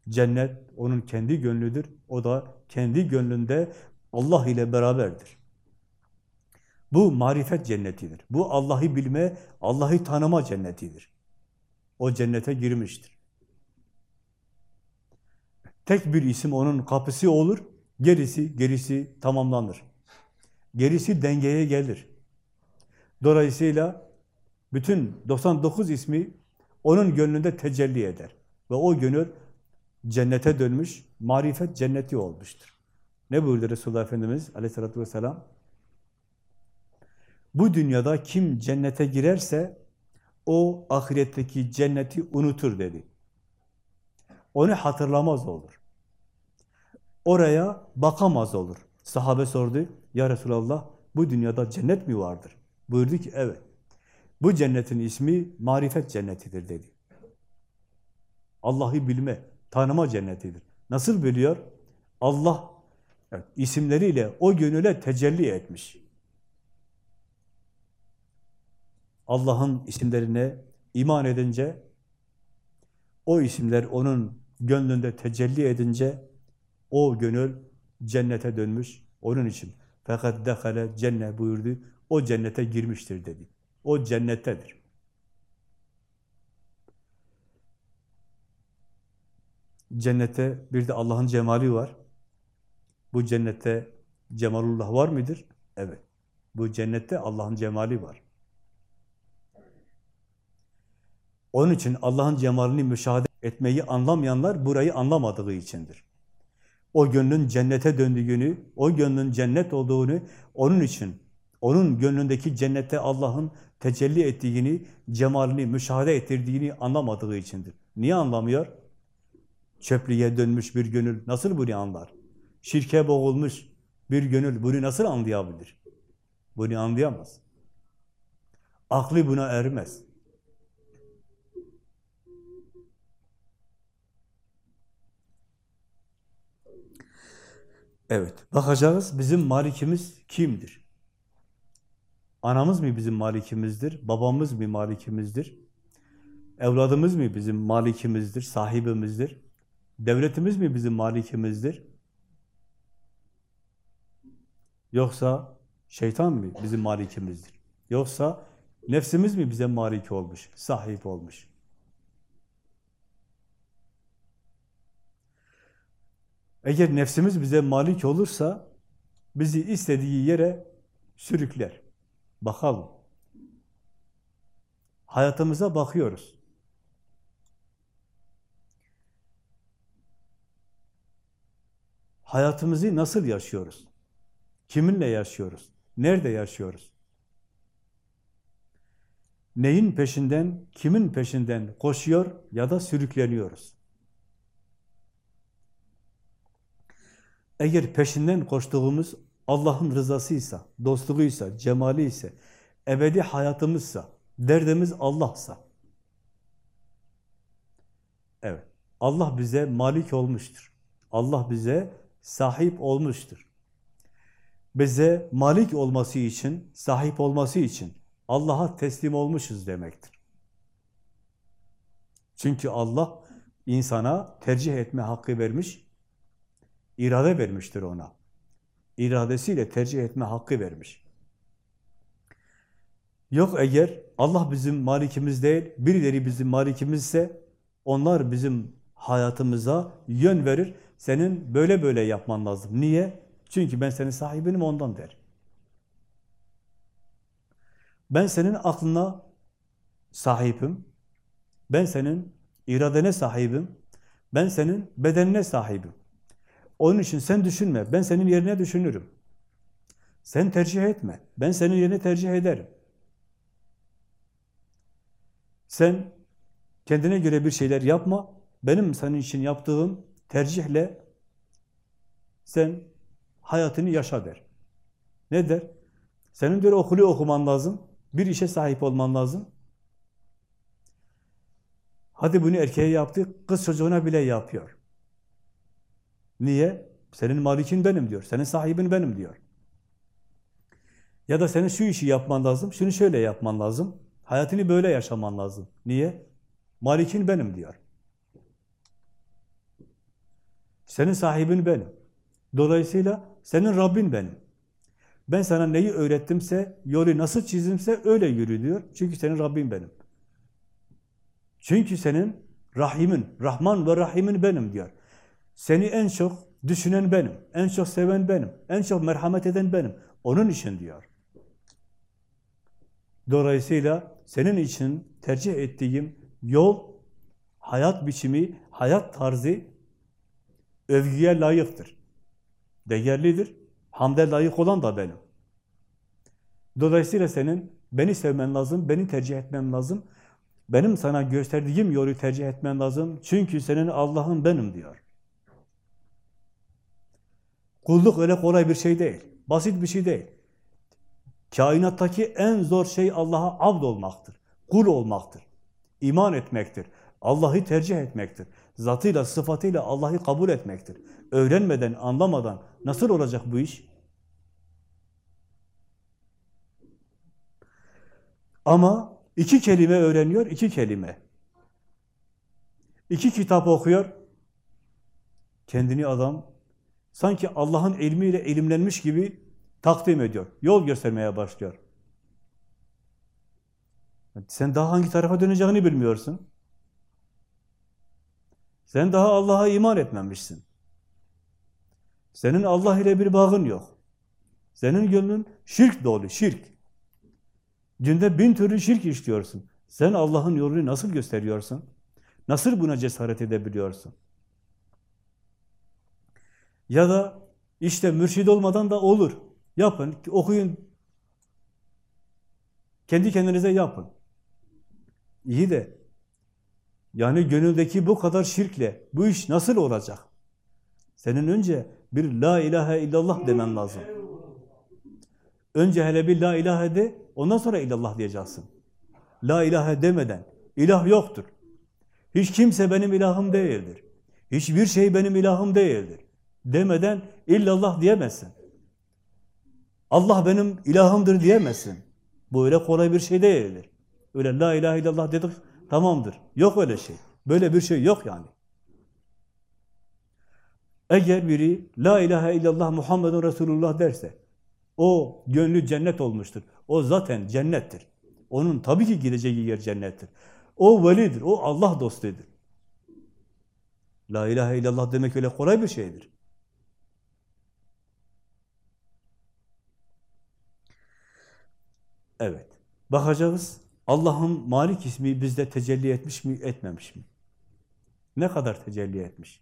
Cennet onun kendi gönlüdür. O da kendi gönlünde Allah ile beraberdir. Bu marifet cennetidir. Bu Allah'ı bilme, Allah'ı tanıma cennetidir. O cennete girmiştir. Tek bir isim onun kapısı olur, gerisi, gerisi tamamlanır. Gerisi dengeye gelir. Dolayısıyla bütün 99 ismi onun gönlünde tecelli eder. Ve o gönül cennete dönmüş, marifet cenneti olmuştur. Ne buyurdu Resulullah Efendimiz aleyhissalatü vesselam? Bu dünyada kim cennete girerse o ahiretteki cenneti unutur dedi. Onu hatırlamaz olur. Oraya bakamaz olur. Sahabe sordu, ya Resulallah bu dünyada cennet mi vardır? Buyurdu ki evet. Bu cennetin ismi marifet cennetidir dedi. Allah'ı bilme, tanıma cennetidir. Nasıl biliyor? Allah evet, isimleriyle o gönüle tecelli etmiş. Allah'ın isimlerine iman edince, o isimler onun gönlünde tecelli edince, o gönül cennete dönmüş. Onun için fakat dehale cennet buyurdu. O cennete girmiştir dedi. O cennettedir. Cennette bir de Allah'ın cemali var. Bu cennette cemalullah var mıdır? Evet. Bu cennette Allah'ın cemali var. Onun için Allah'ın cemalini müşahede etmeyi anlamayanlar burayı anlamadığı içindir. O gönlün cennete döndüğünü, o gönlün cennet olduğunu, onun için, onun gönlündeki cennette Allah'ın tecelli ettiğini, cemalini müşahede ettirdiğini anlamadığı içindir. Niye anlamıyor? Çöplüğe dönmüş bir gönül nasıl bunu anlar? Şirke boğulmuş bir gönül bunu nasıl anlayabilir? Bunu anlayamaz. Aklı buna ermez. Evet, bakacağız bizim malikimiz kimdir? Anamız mı bizim malikimizdir? Babamız mı malikimizdir? Evladımız mı bizim malikimizdir, sahibimizdir? Devletimiz mi bizim malikimizdir? Yoksa şeytan mı bizim malikimizdir? Yoksa nefsimiz mi bize malik olmuş, sahip olmuş? Eğer nefsimiz bize malik olursa bizi istediği yere sürükler. Bakalım. Hayatımıza bakıyoruz. Hayatımızı nasıl yaşıyoruz? Kiminle yaşıyoruz? Nerede yaşıyoruz? Neyin peşinden, kimin peşinden koşuyor ya da sürükleniyoruz? Eğer peşinden koştuğumuz Allah'ın rızasıysa, dostluğuysa, cemali ebedi hayatımızsa, derdimiz Allah'sa, evet, Allah bize malik olmuştur. Allah bize sahip olmuştur. Bize malik olması için, sahip olması için Allah'a teslim olmuşuz demektir. Çünkü Allah insana tercih etme hakkı vermiş, irade vermiştir ona. İradesiyle tercih etme hakkı vermiş. Yok eğer Allah bizim malikimiz değil, birileri bizim malikimizse onlar bizim hayatımıza yön verir. Senin böyle böyle yapman lazım. Niye? Çünkü ben senin sahibinim ondan der. Ben senin aklına sahibim. Ben senin iradene sahibim. Ben senin bedenine sahibim. Onun için sen düşünme. Ben senin yerine düşünürüm. Sen tercih etme. Ben senin yerine tercih ederim. Sen kendine göre bir şeyler yapma. Benim senin için yaptığım tercihle sen hayatını yaşa der. Ne der? Senin diyor okulu okuman lazım. Bir işe sahip olman lazım. Hadi bunu erkeğe yaptı, kız çocuğuna bile yapıyor. Niye? Senin malikin benim diyor. Senin sahibin benim diyor. Ya da senin şu işi yapman lazım, şunu şöyle yapman lazım. Hayatını böyle yaşaman lazım. Niye? Malikin benim diyor. Senin sahibin benim. Dolayısıyla senin Rabbin benim. Ben sana neyi öğrettimse, yolu nasıl çizimse öyle yürü diyor. Çünkü senin Rabbin benim. Çünkü senin Rahimin, Rahman ve Rahimin benim diyor. Seni en çok düşünen benim, en çok seven benim, en çok merhamet eden benim. Onun için diyor. Dolayısıyla senin için tercih ettiğim yol, hayat biçimi, hayat tarzı övgüye layıktır. Değerlidir. Hamde layık olan da benim. Dolayısıyla senin beni sevmen lazım, beni tercih etmen lazım. Benim sana gösterdiğim yolu tercih etmen lazım. Çünkü senin Allah'ın benim diyor. Kulluk öyle kolay bir şey değil. Basit bir şey değil. Kainattaki en zor şey Allah'a abd olmaktır. Kul olmaktır. İman etmektir. Allah'ı tercih etmektir. Zatıyla, sıfatıyla Allah'ı kabul etmektir. Öğrenmeden, anlamadan nasıl olacak bu iş? Ama iki kelime öğreniyor, iki kelime. İki kitap okuyor. Kendini adam sanki Allah'ın ilmiyle ilimlenmiş gibi takdim ediyor. Yol göstermeye başlıyor. Sen daha hangi tarafa döneceğini bilmiyorsun. Sen daha Allah'a iman etmemişsin. Senin Allah ile bir bağın yok. Senin gönlün şirk dolu, şirk. Günde bin türlü şirk işliyorsun. Sen Allah'ın yolunu nasıl gösteriyorsun? Nasıl buna cesaret edebiliyorsun? Ya da işte mürşid olmadan da olur. Yapın, okuyun. Kendi kendinize yapın. İyi de yani gönüldeki bu kadar şirkle bu iş nasıl olacak? Senin önce bir la ilahe illallah demen lazım. Önce hele bir la ilahe de, ondan sonra illallah diyeceksin. La ilahe demeden, ilah yoktur. Hiç kimse benim ilahım değildir. Hiçbir şey benim ilahım değildir. Demeden illallah diyemezsin. Allah benim ilahımdır diyemezsin. Bu öyle kolay bir şey değildir. Öyle la ilahe illallah dedik, tamamdır. Yok öyle şey. Böyle bir şey yok yani. Eğer biri la ilahe illallah Muhammedun Resulullah derse, o gönlü cennet olmuştur. O zaten cennettir. Onun tabii ki gideceği yer cennettir. O velidir, o Allah dostudur. La ilahe illallah demek öyle kolay bir şeydir. Evet. Bakacağız. Allah'ın Malik ismi bizde tecelli etmiş mi, etmemiş mi? Ne kadar tecelli etmiş?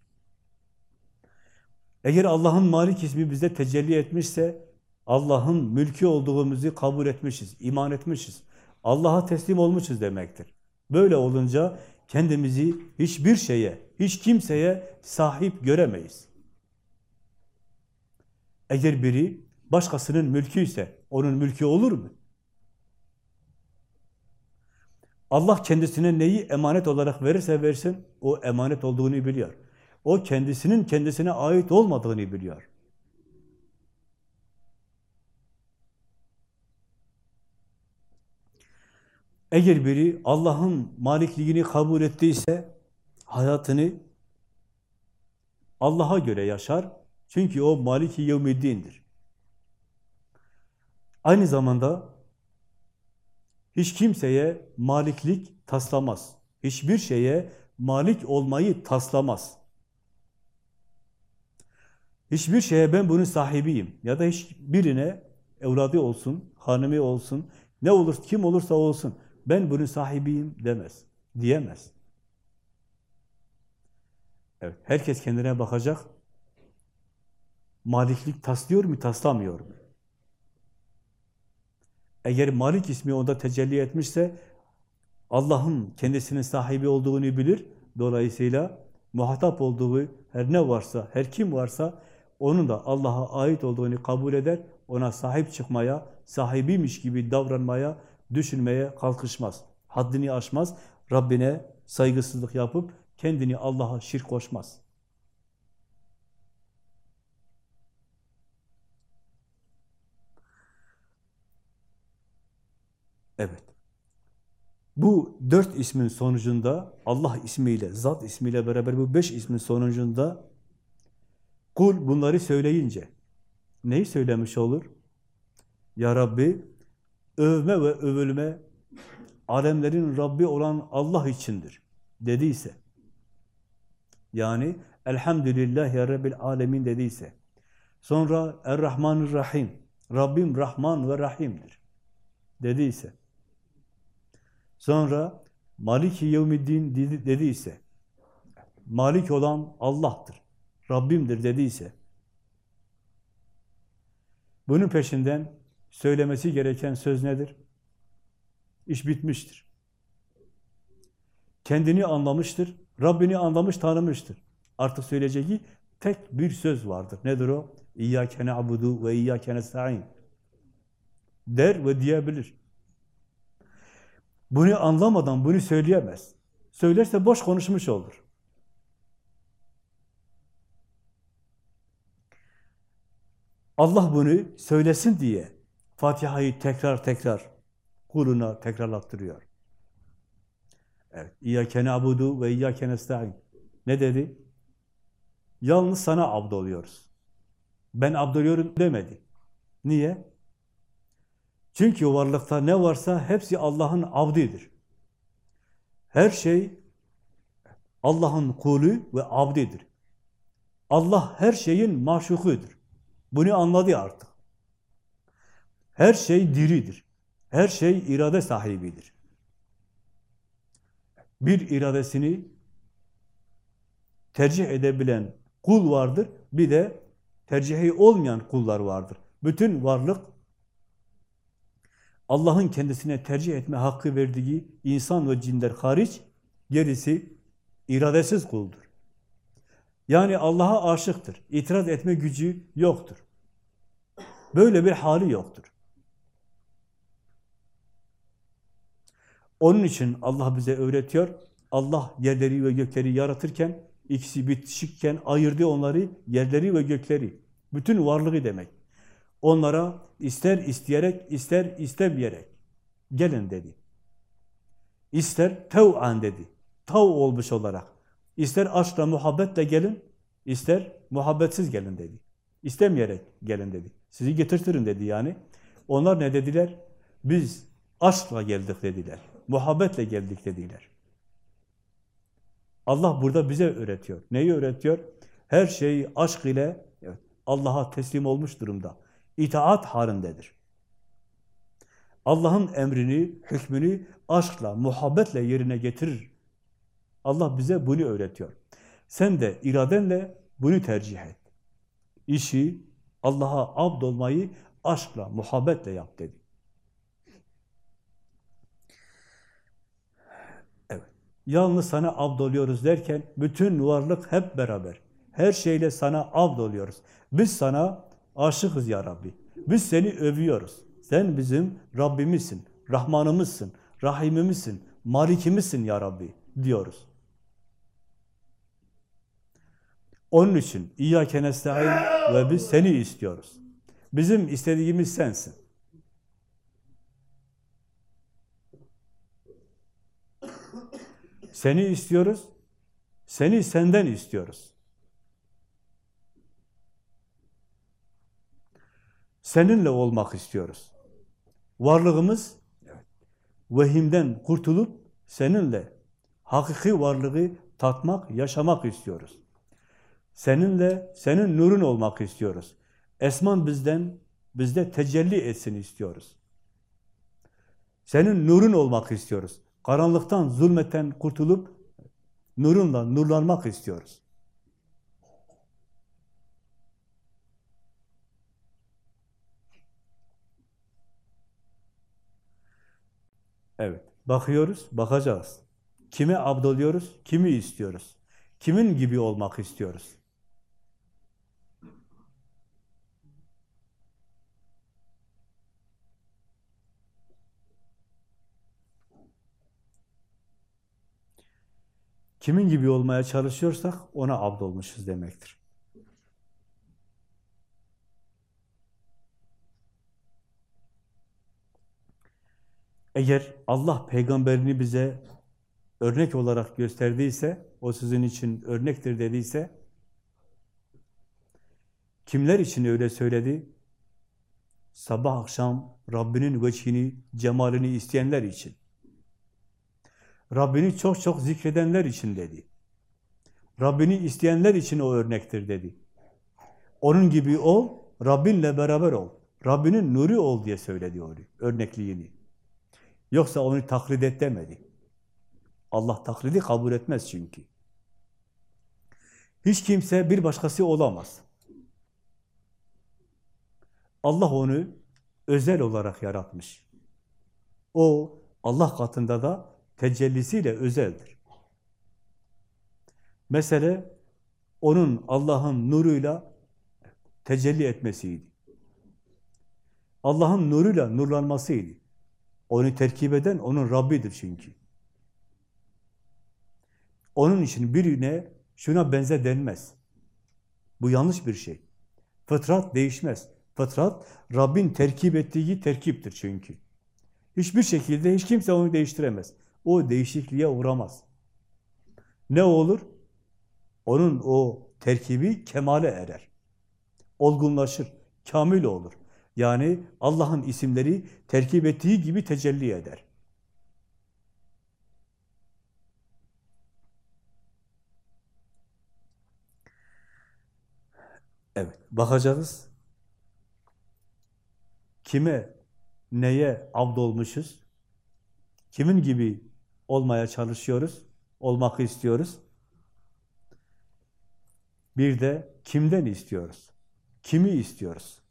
Eğer Allah'ın Malik ismi bizde tecelli etmişse, Allah'ın mülkü olduğumuzu kabul etmişiz, iman etmişiz. Allah'a teslim olmuşuz demektir. Böyle olunca kendimizi hiçbir şeye, hiç kimseye sahip göremeyiz. Eğer biri başkasının mülkü ise onun mülkü olur mu? Allah kendisine neyi emanet olarak verirse versin, o emanet olduğunu biliyor. O kendisinin kendisine ait olmadığını biliyor. Eğer biri Allah'ın malikliğini kabul ettiyse hayatını Allah'a göre yaşar. Çünkü o maliki yevmiddindir. Aynı zamanda hiç kimseye maliklik taslamaz. Hiçbir şeye malik olmayı taslamaz. Hiçbir şeye ben bunun sahibiyim ya da hiçbirine evladı olsun, hanımı olsun, ne olur kim olursa olsun ben bunun sahibiyim demez, diyemez. Evet, herkes kendine bakacak. Maliklik taslıyor mu, taslamıyor mu? Eğer Malik ismi onda tecelli etmişse Allah'ın kendisinin sahibi olduğunu bilir. Dolayısıyla muhatap olduğu her ne varsa, her kim varsa onun da Allah'a ait olduğunu kabul eder. Ona sahip çıkmaya, sahibiymiş gibi davranmaya, düşünmeye kalkışmaz. Haddini aşmaz. Rabbine saygısızlık yapıp kendini Allah'a şirk koşmaz. Evet. Bu dört ismin sonucunda Allah ismiyle, zat ismiyle beraber bu beş ismin sonucunda kul bunları söyleyince neyi söylemiş olur? Ya Rabbi övme ve övülme alemlerin Rabbi olan Allah içindir dediyse yani Elhamdülillah ya Rabbil alemin dediyse sonra Er-Rahmanir-Rahim Rabbim Rahman ve Rahim'dir dediyse Sonra Maliki Yevmiddin dediyse, Malik olan Allah'tır, Rabbimdir dediyse, bunun peşinden söylemesi gereken söz nedir? İş bitmiştir. Kendini anlamıştır, Rabbini anlamış, tanımıştır. Artık söyleyeceği tek bir söz vardır. Nedir o? İyyâke ne'abudu ve iyyâke nesta'in. Der ve diyebilir. Bunu anlamadan bunu söyleyemez. Söylerse boş konuşmuş olur. Allah bunu söylesin diye Fatiha'yı tekrar tekrar kuluna tekrarlattırıyor. Evet. İyyâke na'budu ve iyyâke nesta'in. Ne dedi? Yalnız sana abd oluyoruz. Ben abd oluyorum demedi. Niye? Çünkü varlıkta ne varsa hepsi Allah'ın abdidir. Her şey Allah'ın kulü ve abdidir. Allah her şeyin maşukudur. Bunu anladı artık. Her şey diridir. Her şey irade sahibidir. Bir iradesini tercih edebilen kul vardır. Bir de tercihi olmayan kullar vardır. Bütün varlık Allah'ın kendisine tercih etme hakkı verdiği insan ve cinler hariç, gerisi iradesiz kuldur. Yani Allah'a aşıktır. İtiraz etme gücü yoktur. Böyle bir hali yoktur. Onun için Allah bize öğretiyor. Allah yerleri ve gökleri yaratırken, ikisi bitişikken ayırdı onları, yerleri ve gökleri. Bütün varlığı demek. Onlara ister isteyerek, ister istemeyerek gelin dedi. İster tev'an dedi. Tav olmuş olarak. İster aşkla, muhabbetle gelin, ister muhabbetsiz gelin dedi. İstemeyerek gelin dedi. Sizi getirtirim dedi yani. Onlar ne dediler? Biz aşkla geldik dediler. Muhabbetle geldik dediler. Allah burada bize öğretiyor. Neyi öğretiyor? Her şey aşk ile Allah'a teslim olmuş durumda. İtaat halindedir. Allah'ın emrini, hükmünü aşkla, muhabbetle yerine getirir. Allah bize bunu öğretiyor. Sen de iradenle bunu tercih et. İşi Allah'a abd olmayı aşkla, muhabbetle yap dedi. Evet. Yalnız sana abd oluyoruz derken bütün varlık hep beraber. Her şeyle sana abd oluyoruz. Biz sana aşıkız ya Rabbi. Biz seni övüyoruz. Sen bizim Rabbimizsin, Rahmanımızsın, Rahimimizsin, Malikimizsin ya Rabbi diyoruz. Onun için İyyâke nesta'in ve biz seni istiyoruz. Bizim istediğimiz sensin. Seni istiyoruz, seni senden istiyoruz. Seninle olmak istiyoruz. Varlığımız vehimden kurtulup seninle hakiki varlığı tatmak, yaşamak istiyoruz. Seninle, senin nurun olmak istiyoruz. Esman bizden, bizde tecelli etsin istiyoruz. Senin nurun olmak istiyoruz. Karanlıktan, zulmetten kurtulup nurunla nurlanmak istiyoruz. Evet, bakıyoruz, bakacağız. Kime abdoluyoruz, kimi istiyoruz? Kimin gibi olmak istiyoruz? Kimin gibi olmaya çalışıyorsak ona abd olmuşuz demektir. Eğer Allah peygamberini bize örnek olarak gösterdiyse, o sizin için örnektir dediyse, kimler için öyle söyledi? Sabah akşam Rabbinin veçhini, cemalini isteyenler için. Rabbini çok çok zikredenler için dedi. Rabbini isteyenler için o örnektir dedi. Onun gibi ol, Rabbinle beraber ol. Rabbinin nuru ol diye söyledi onu, örnekliğini. Yoksa onu taklit et demedi. Allah taklidi kabul etmez çünkü. Hiç kimse bir başkası olamaz. Allah onu özel olarak yaratmış. O Allah katında da tecellisiyle özeldir. Mesele onun Allah'ın nuruyla tecelli etmesiydi. Allah'ın nuruyla nurlanmasıydı. Onu terkip eden onun Rabbidir çünkü. Onun için birine şuna benze denmez. Bu yanlış bir şey. Fıtrat değişmez. Fıtrat Rabbin terkip ettiği terkiptir çünkü. Hiçbir şekilde hiç kimse onu değiştiremez. O değişikliğe uğramaz. Ne olur? Onun o terkibi kemale erer. Olgunlaşır, kamil olur. Yani Allah'ın isimleri terkip ettiği gibi tecelli eder. Evet, bakacağız. Kime, neye abdolmuşuz? Kimin gibi olmaya çalışıyoruz? Olmak istiyoruz? Bir de kimden istiyoruz? Kimi istiyoruz?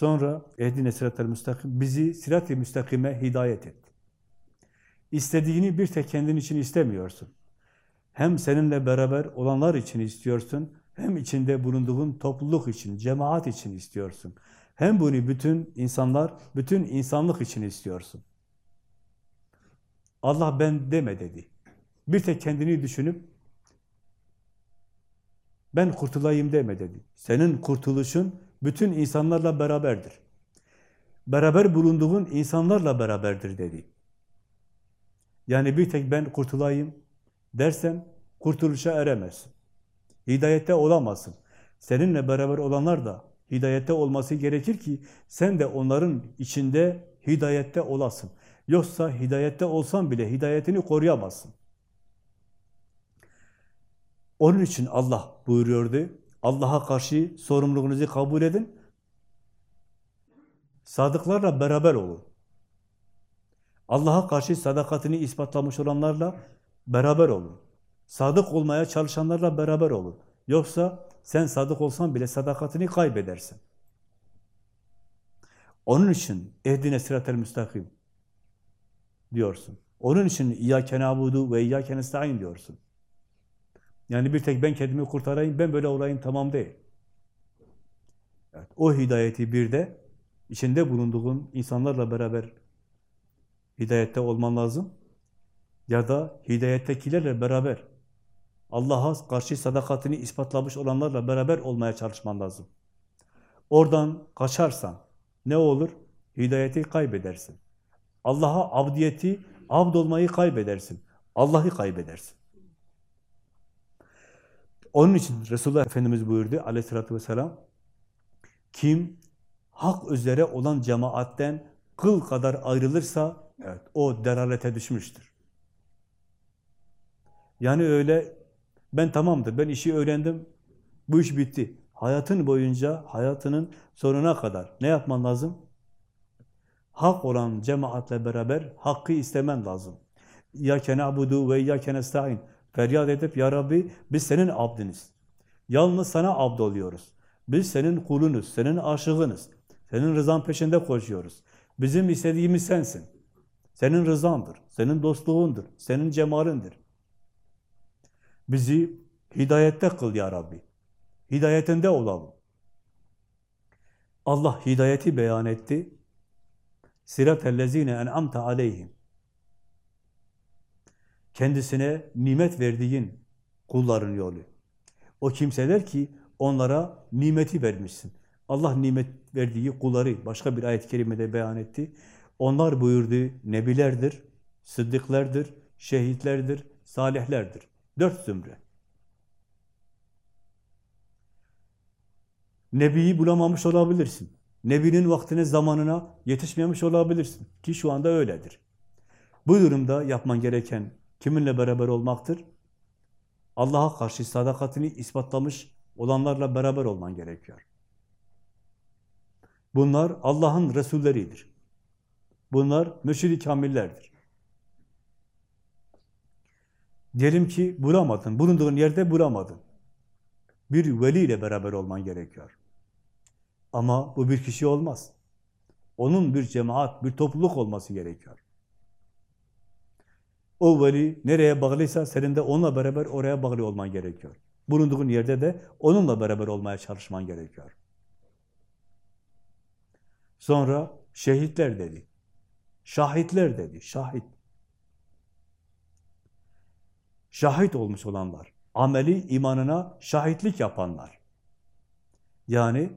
Sonra ehdine sıratel müstakim, bizi sirat-i müstakime hidayet et. İstediğini bir tek kendin için istemiyorsun. Hem seninle beraber olanlar için istiyorsun, hem içinde bulunduğun topluluk için, cemaat için istiyorsun. Hem bunu bütün insanlar, bütün insanlık için istiyorsun. Allah ben deme dedi. Bir tek kendini düşünüp ben kurtulayım deme dedi. Senin kurtuluşun bütün insanlarla beraberdir. Beraber bulunduğun insanlarla beraberdir dedi. Yani bir tek ben kurtulayım dersen kurtuluşa eremezsin. Hidayette olamazsın. Seninle beraber olanlar da hidayette olması gerekir ki sen de onların içinde hidayette olasın. Yoksa hidayette olsan bile hidayetini koruyamazsın. Onun için Allah buyuruyordu. Allah'a karşı sorumluluğunuzu kabul edin. Sadıklarla beraber olun. Allah'a karşı sadakatini ispatlamış olanlarla beraber olun. Sadık olmaya çalışanlarla beraber olun. Yoksa sen sadık olsan bile sadakatini kaybedersin. Onun için ehdine sıratel müstakim diyorsun. Onun için İyyâke nâbudu ve İyyâke nestaîn diyorsun. Yani bir tek ben kendimi kurtarayım, ben böyle olayım tamam değil. Evet, o hidayeti bir de içinde bulunduğun insanlarla beraber hidayette olman lazım. Ya da hidayettekilerle beraber Allah'a karşı sadakatini ispatlamış olanlarla beraber olmaya çalışman lazım. Oradan kaçarsan ne olur? Hidayeti kaybedersin. Allah'a abdiyeti, abd olmayı kaybedersin. Allah'ı kaybedersin. Onun için Resulullah Efendimiz buyurdu aleyhissalatü vesselam, kim hak üzere olan cemaatten kıl kadar ayrılırsa, evet, o deralete düşmüştür. Yani öyle, ben tamamdır, ben işi öğrendim, bu iş bitti. Hayatın boyunca, hayatının sonuna kadar ne yapman lazım? Hak olan cemaatle beraber hakkı istemen lazım. İyyâke na'budu ve iyyâke nesta'in. Feryat edip, Ya Rabbi biz senin abdiniz. Yalnız sana abd oluyoruz. Biz senin kulunuz, senin aşığınız. Senin rızan peşinde koşuyoruz. Bizim istediğimiz sensin. Senin rızandır, senin dostluğundur, senin cemalindir. Bizi hidayette kıl ya Rabbi. Hidayetinde olalım. Allah hidayeti beyan etti. Sirat-ellezine en'amte aleyhim. Kendisine nimet verdiğin kulların yolu. O kimseler ki onlara nimeti vermişsin. Allah nimet verdiği kulları başka bir ayet-i kerimede beyan etti. Onlar buyurdu nebilerdir, sıddıklardır, şehitlerdir, salihlerdir. Dört zümre. Nebiyi bulamamış olabilirsin. Nebinin vaktine, zamanına yetişmemiş olabilirsin. Ki şu anda öyledir. Bu durumda yapman gereken kiminle beraber olmaktır? Allah'a karşı sadakatini ispatlamış olanlarla beraber olman gerekiyor. Bunlar Allah'ın Resulleridir. Bunlar mürşid-i kamillerdir. Diyelim ki bulamadın, bulunduğun yerde bulamadın. Bir veli ile beraber olman gerekiyor. Ama bu bir kişi olmaz. Onun bir cemaat, bir topluluk olması gerekiyor. O veli nereye bağlıysa senin de onunla beraber oraya bağlı olman gerekiyor. Bulunduğun yerde de onunla beraber olmaya çalışman gerekiyor. Sonra şehitler dedi. Şahitler dedi. Şahit. Şahit olmuş olanlar. Ameli imanına şahitlik yapanlar. Yani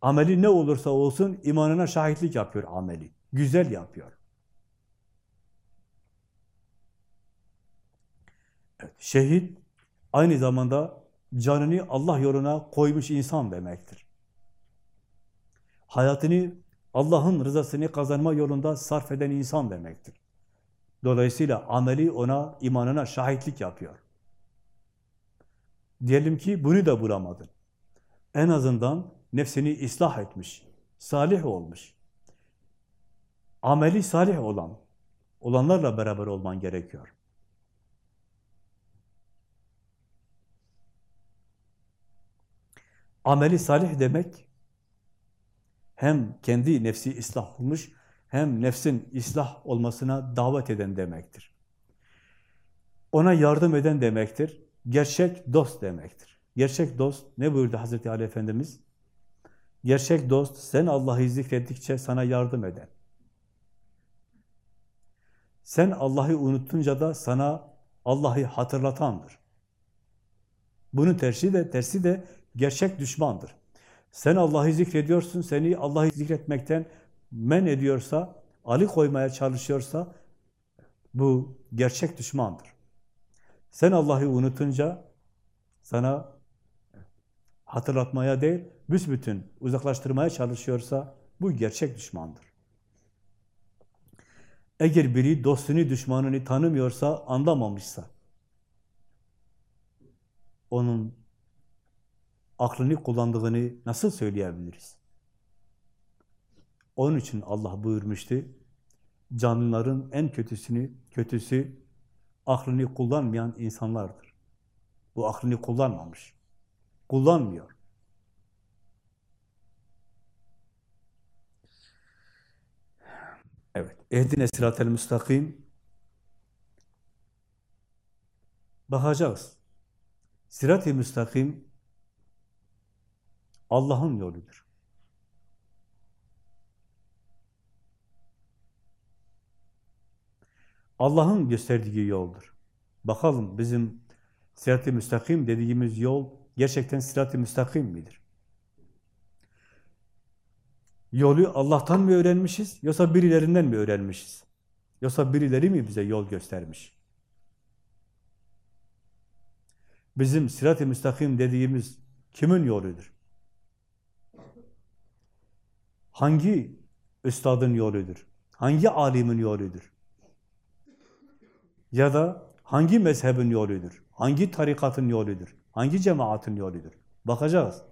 ameli ne olursa olsun imanına şahitlik yapıyor ameli. Güzel yapıyor. Evet, şehit aynı zamanda canını Allah yoluna koymuş insan demektir. Hayatını Allah'ın rızasını kazanma yolunda sarf eden insan demektir. Dolayısıyla ameli ona, imanına şahitlik yapıyor. Diyelim ki bunu da bulamadın. En azından nefsini ıslah etmiş, salih olmuş. Ameli salih olan, olanlarla beraber olman gerekiyor. Ameli salih demek, hem kendi nefsi ıslah olmuş, hem nefsin ıslah olmasına davet eden demektir. Ona yardım eden demektir. Gerçek dost demektir. Gerçek dost ne buyurdu Hazreti Ali Efendimiz? Gerçek dost sen Allah'ı zikrettikçe sana yardım eden. Sen Allah'ı unuttunca da sana Allah'ı hatırlatandır. Bunun tersi de tersi de gerçek düşmandır. Sen Allah'ı zikrediyorsun, seni Allah'ı zikretmekten men ediyorsa, ali koymaya çalışıyorsa bu gerçek düşmandır. Sen Allah'ı unutunca sana hatırlatmaya değil, büsbütün uzaklaştırmaya çalışıyorsa bu gerçek düşmandır. Eğer biri dostunu, düşmanını tanımıyorsa, anlamamışsa, onun aklını kullandığını nasıl söyleyebiliriz? Onun için Allah buyurmuştu, canlıların en kötüsünü, kötüsü aklını kullanmayan insanlardır. Bu aklını kullanmamış. Kullanmıyor. Evet. Ehdine sıratel müstakim. Bakacağız. Sirat-i müstakim Allah'ın yoludur. Allah'ın gösterdiği yoldur. Bakalım bizim sirat-i müstakim dediğimiz yol gerçekten sirat-i müstakim midir? Yolu Allah'tan mı öğrenmişiz, yoksa birilerinden mi öğrenmişiz? Yoksa birileri mi bize yol göstermiş? Bizim sirat-i müstakim dediğimiz kimin yoludur? Hangi üstadın yoludur? Hangi alimin yoludur? Ya da hangi mezhebin yoludur? Hangi tarikatın yoludur? Hangi cemaatin yoludur? Bakacağız.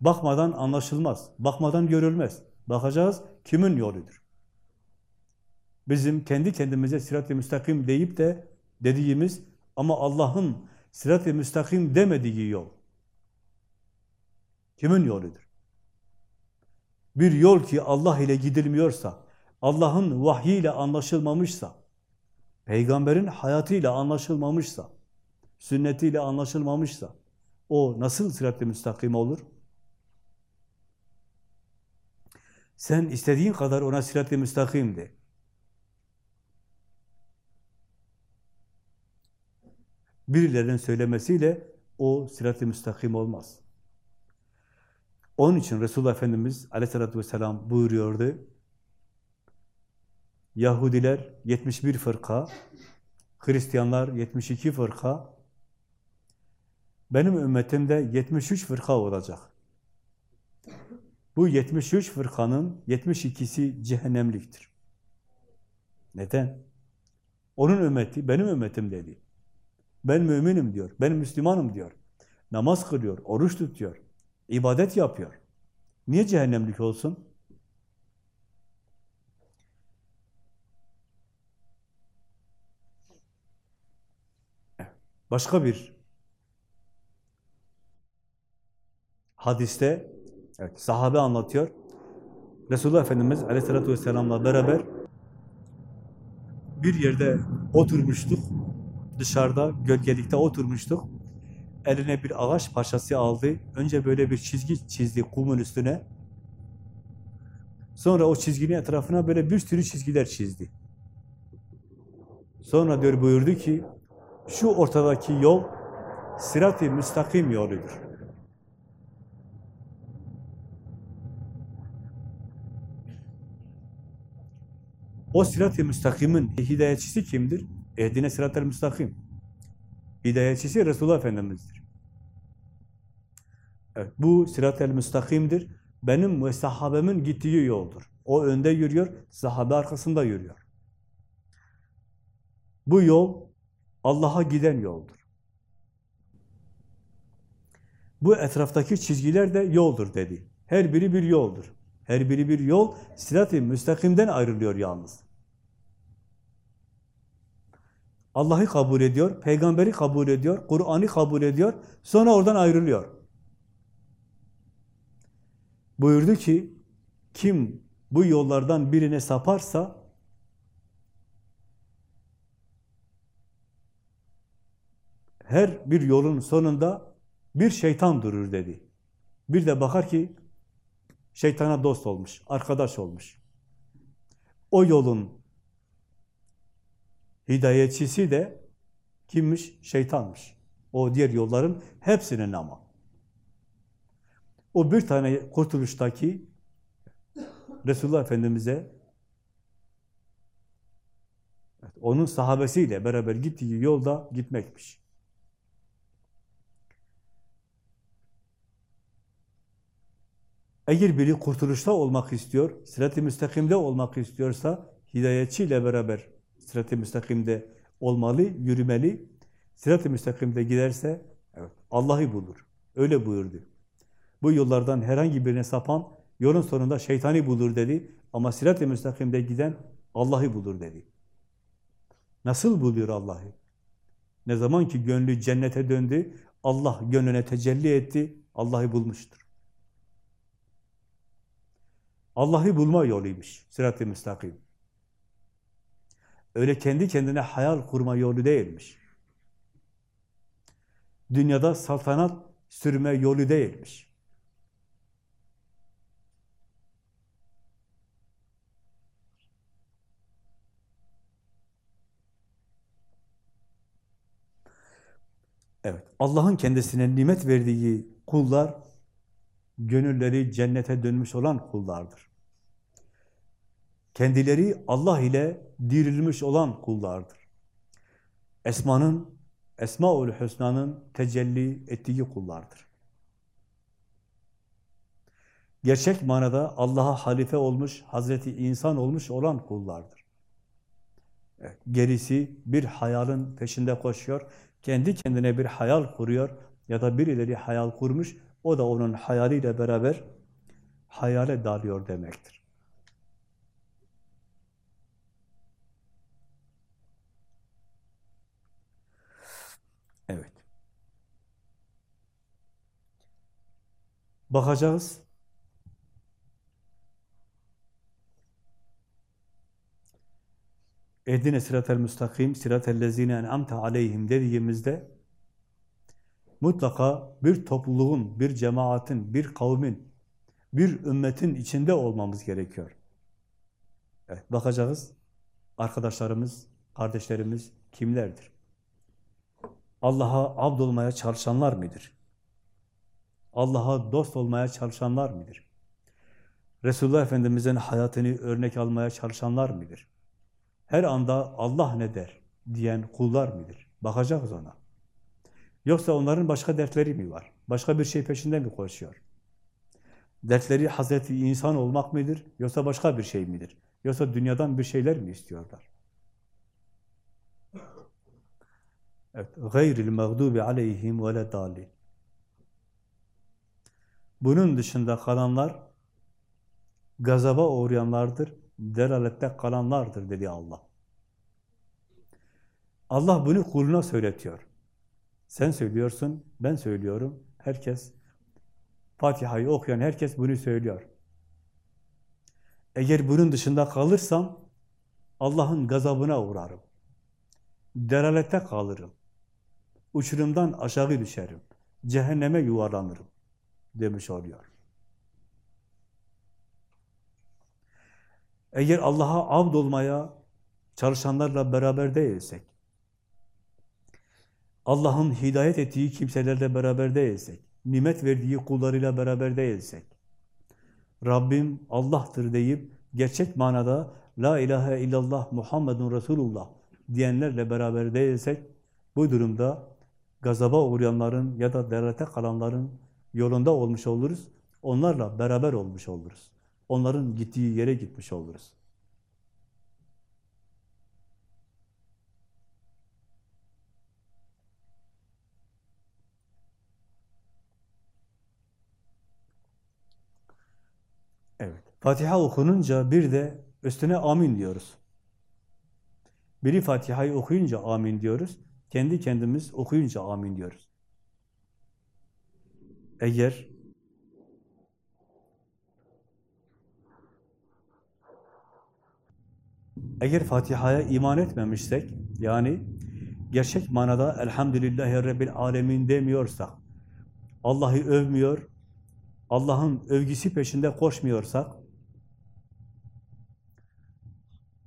Bakmadan anlaşılmaz. Bakmadan görülmez. Bakacağız kimin yoludur? Bizim kendi kendimize sirat-i müstakim deyip de dediğimiz ama Allah'ın sirat-i müstakim demediği yol. Kimin yoludur? Bir yol ki Allah ile gidilmiyorsa, Allah'ın vahyiyle anlaşılmamışsa, peygamberin hayatıyla anlaşılmamışsa, sünnetiyle anlaşılmamışsa, o nasıl sirat-i müstakim olur? Sen istediğin kadar ona sirat-i müstakim de. Birilerinin söylemesiyle o sirat-i müstakim olmaz. Onun için Resulullah Efendimiz aleyhissalatü vesselam buyuruyordu. Yahudiler 71 fırka, Hristiyanlar 72 fırka, benim ümmetimde 73 fırka olacak. Bu 73 fırkanın 72'si cehennemliktir. Neden? Onun ümmeti, benim ümmetim dedi. Ben müminim diyor, ben Müslümanım diyor. Namaz kılıyor, oruç tutuyor, ibadet yapıyor. Niye cehennemlik olsun? Başka bir hadiste evet, sahabe anlatıyor. Resulullah Efendimiz Aleyhisselatü Vesselam'la beraber bir yerde oturmuştuk. Dışarıda, gölgelikte oturmuştuk. Eline bir ağaç parçası aldı. Önce böyle bir çizgi çizdi kumun üstüne. Sonra o çizginin etrafına böyle bir sürü çizgiler çizdi. Sonra diyor buyurdu ki, şu ortadaki yol sirat-i müstakim yoludur. O sirat-i müstakimin hidayetçisi kimdir? Ehdine sirat-i müstakim. Hidayetçisi Resulullah Efendimiz'dir. Evet, bu sirat-i müstakimdir. Benim ve sahabemin gittiği yoldur. O önde yürüyor, sahabe arkasında yürüyor. Bu yol Allah'a giden yoldur. Bu etraftaki çizgiler de yoldur dedi. Her biri bir yoldur. Her biri bir yol, sirat-i müstakimden ayrılıyor yalnız. Allah'ı kabul ediyor, peygamberi kabul ediyor, Kur'an'ı kabul ediyor, sonra oradan ayrılıyor. Buyurdu ki, kim bu yollardan birine saparsa, her bir yolun sonunda bir şeytan durur dedi. Bir de bakar ki, şeytana dost olmuş, arkadaş olmuş. O yolun hidayetçisi de kimmiş? Şeytanmış. O diğer yolların hepsinin ama. O bir tane kurtuluştaki Resulullah Efendimiz'e onun sahabesiyle beraber gittiği yolda gitmekmiş. Eğer biri kurtuluşta olmak istiyor, sırat-ı müstakimde olmak istiyorsa, hidayetçiyle beraber sırat-ı müstakimde olmalı, yürümeli. Sırat-ı müstakimde giderse, evet, Allah'ı bulur. Öyle buyurdu. Bu yollardan herhangi birine sapan, yolun sonunda şeytani bulur dedi. Ama sirat-i müstakimde giden Allah'ı bulur dedi. Nasıl buluyor Allah'ı? Ne zaman ki gönlü cennete döndü, Allah gönlüne tecelli etti, Allah'ı bulmuştur. Allah'ı bulma yoluymuş sirat-i müstakim. Öyle kendi kendine hayal kurma yolu değilmiş. Dünyada saltanat sürme yolu değilmiş. Evet, Allah'ın kendisine nimet verdiği kullar, gönülleri cennete dönmüş olan kullardır. Kendileri Allah ile dirilmiş olan kullardır. Esma'nın, Esmaül Hüsna'nın tecelli ettiği kullardır. Gerçek manada Allah'a halife olmuş, Hazreti insan olmuş olan kullardır. Gerisi bir hayalın peşinde koşuyor, kendi kendine bir hayal kuruyor ya da birileri hayal kurmuş, o da onun hayaliyle beraber hayale dalıyor demektir. Evet. Bakacağız. Ehdine sıratel müstakim, sıratel lezine en'amte aleyhim dediğimizde mutlaka bir topluluğun, bir cemaatin, bir kavmin, bir ümmetin içinde olmamız gerekiyor. Evet, bakacağız. Arkadaşlarımız, kardeşlerimiz kimlerdir? Allah'a abd olmaya çalışanlar mıdır? Allah'a dost olmaya çalışanlar mıdır? Resulullah Efendimiz'in hayatını örnek almaya çalışanlar mıdır? Her anda Allah ne der diyen kullar mıdır? Bakacağız ona. Yoksa onların başka dertleri mi var? Başka bir şey peşinde mi koşuyor? Dertleri Hazreti insan olmak mıdır? Yoksa başka bir şey midir? Yoksa dünyadan bir şeyler mi istiyorlar? Evet, gayril mağdubi aleyhim ve dalin. Bunun dışında kalanlar gazaba uğrayanlardır, delalette kalanlardır dedi Allah. Allah bunu kuluna söyletiyor. Sen söylüyorsun, ben söylüyorum. Herkes, Fatiha'yı okuyan herkes bunu söylüyor. Eğer bunun dışında kalırsam, Allah'ın gazabına uğrarım. Delalette kalırım. Uçurumdan aşağı düşerim. Cehenneme yuvarlanırım. Demiş oluyor. Eğer Allah'a abd olmaya çalışanlarla beraber değilsek, Allah'ın hidayet ettiği kimselerle beraber değilsek, nimet verdiği kullarıyla beraber değilsek, Rabbim Allah'tır deyip gerçek manada La ilahe illallah Muhammedun Resulullah diyenlerle beraber değilsek, bu durumda gazaba uğrayanların ya da derlete kalanların yolunda olmuş oluruz. Onlarla beraber olmuş oluruz. Onların gittiği yere gitmiş oluruz. Evet. Fatiha okununca bir de üstüne amin diyoruz. Biri Fatiha'yı okuyunca amin diyoruz. Kendi kendimiz okuyunca amin diyoruz. Eğer Eğer Fatiha'ya iman etmemişsek, yani gerçek manada Elhamdülillahi Rabbil Alemin demiyorsak, Allah'ı övmüyor, Allah'ın övgüsü peşinde koşmuyorsak,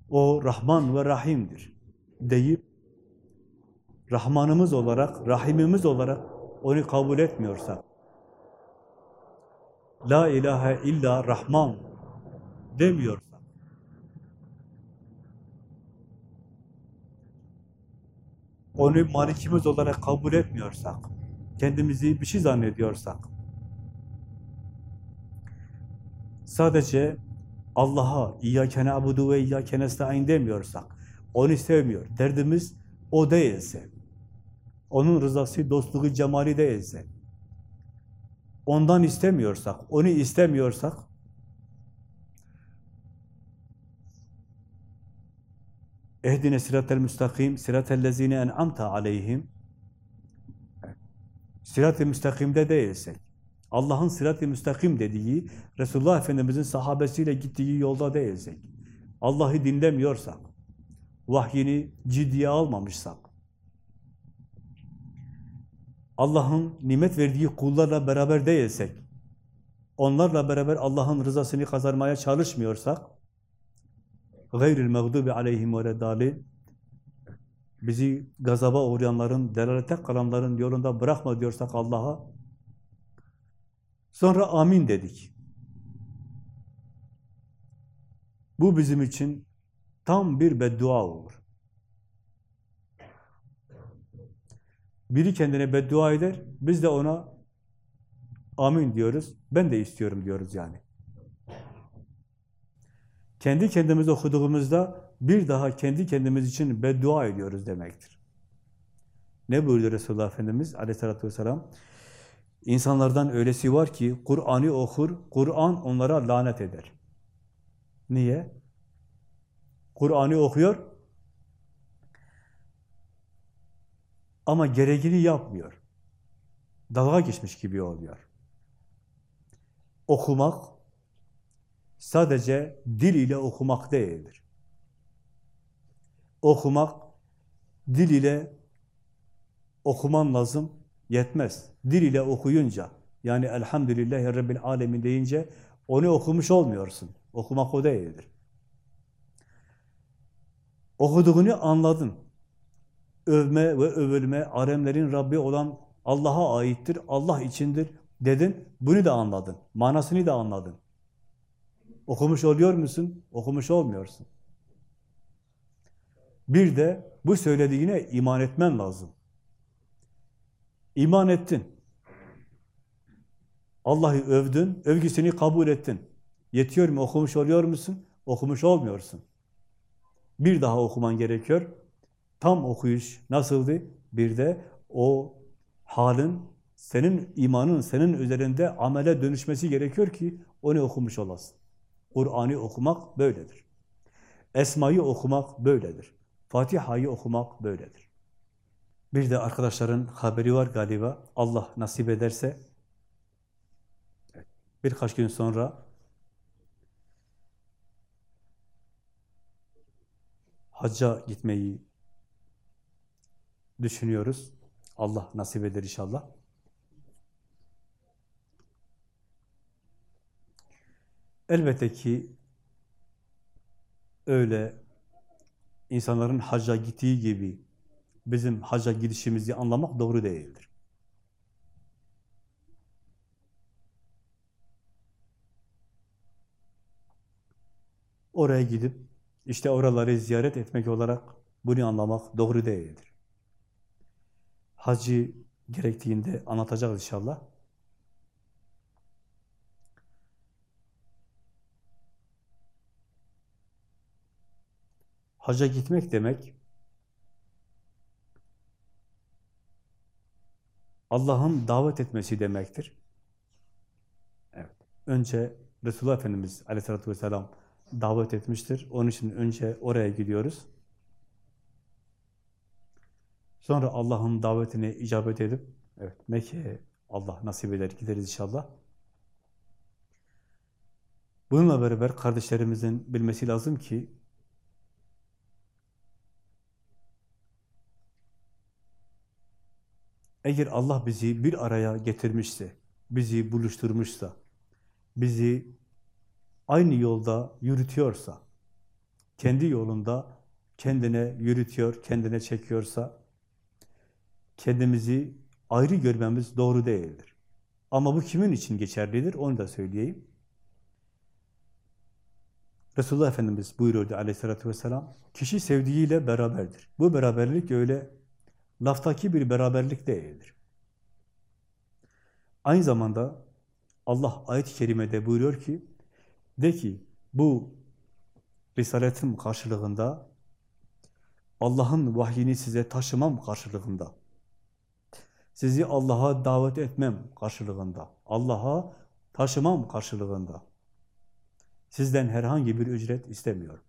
o Rahman ve Rahim'dir deyip, Rahmanımız olarak, Rahimimiz olarak onu kabul etmiyorsak, La ilahe illa Rahman demiyorsak, onu malikimiz olarak kabul etmiyorsak, kendimizi bir şey zannediyorsak, sadece Allah'a İyyâke na'budu ve İyyâke nesta'in demiyorsak, onu sevmiyor, derdimiz o değilse, onun rızası, dostluğu, cemali değilse, ondan istemiyorsak, onu istemiyorsak, Ehdine sıratel müstakim, sıratellezine en'amte aleyhim. Sırat-ı müstakimde değilsek, Allah'ın sırat-ı müstakim dediği, Resulullah Efendimiz'in sahabesiyle gittiği yolda değilsek, Allah'ı dinlemiyorsak, vahyini ciddiye almamışsak, Allah'ın nimet verdiği kullarla beraber değilsek, onlarla beraber Allah'ın rızasını kazanmaya çalışmıyorsak, gayril mağdubi aleyhim ve dalin bizi gazaba uğrayanların, delalete kalanların yolunda bırakma diyorsak Allah'a sonra amin dedik. Bu bizim için tam bir beddua olur. Biri kendine beddua eder, biz de ona amin diyoruz. Ben de istiyorum diyoruz yani. Kendi kendimiz okuduğumuzda bir daha kendi kendimiz için beddua ediyoruz demektir. Ne buyurdu Resulullah Efendimiz aleyhissalatü vesselam? İnsanlardan öylesi var ki Kur'an'ı okur, Kur'an onlara lanet eder. Niye? Kur'an'ı okuyor ama gereğini yapmıyor. Dalga geçmiş gibi oluyor. Okumak sadece dil ile okumak değildir. Okumak, dil ile okuman lazım, yetmez. Dil ile okuyunca, yani Elhamdülillahi Rabbil Alemin deyince, onu okumuş olmuyorsun. Okumak o değildir. Okuduğunu anladın. Övme ve övülme, alemlerin Rabbi olan Allah'a aittir, Allah içindir dedin. Bunu da anladın, manasını da anladın. Okumuş oluyor musun? Okumuş olmuyorsun. Bir de bu söylediğine iman etmen lazım. İman ettin. Allah'ı övdün, övgüsünü kabul ettin. Yetiyor mu? Okumuş oluyor musun? Okumuş olmuyorsun. Bir daha okuman gerekiyor. Tam okuyuş nasıldı? Bir de o halin, senin imanın, senin üzerinde amele dönüşmesi gerekiyor ki onu okumuş olasın. Kur'an'ı okumak böyledir. Esma'yı okumak böyledir. Fatiha'yı okumak böyledir. Bir de arkadaşların haberi var galiba. Allah nasip ederse birkaç gün sonra hacca gitmeyi düşünüyoruz. Allah nasip eder inşallah. Elbette ki öyle insanların hacca gittiği gibi bizim hacca gidişimizi anlamak doğru değildir. Oraya gidip işte oraları ziyaret etmek olarak bunu anlamak doğru değildir. Hacı gerektiğinde anlatacağız inşallah. Hacca gitmek demek, Allah'ın davet etmesi demektir. Evet. Önce Resulullah Efendimiz aleyhissalatü vesselam davet etmiştir. Onun için önce oraya gidiyoruz. Sonra Allah'ın davetine icabet edip, evet Mekke'ye Allah nasip eder gideriz inşallah. Bununla beraber kardeşlerimizin bilmesi lazım ki, Eğer Allah bizi bir araya getirmişse, bizi buluşturmuşsa, bizi aynı yolda yürütüyorsa, kendi yolunda kendine yürütüyor, kendine çekiyorsa, kendimizi ayrı görmemiz doğru değildir. Ama bu kimin için geçerlidir? Onu da söyleyeyim. Resulullah Efendimiz buyuruyordu aleyhissalatü vesselam, kişi sevdiğiyle beraberdir. Bu beraberlik öyle laftaki bir beraberlik değildir. Aynı zamanda Allah ayet-i kerimede buyuruyor ki, de ki bu Risaletim karşılığında, Allah'ın vahyini size taşımam karşılığında, sizi Allah'a davet etmem karşılığında, Allah'a taşımam karşılığında, sizden herhangi bir ücret istemiyorum.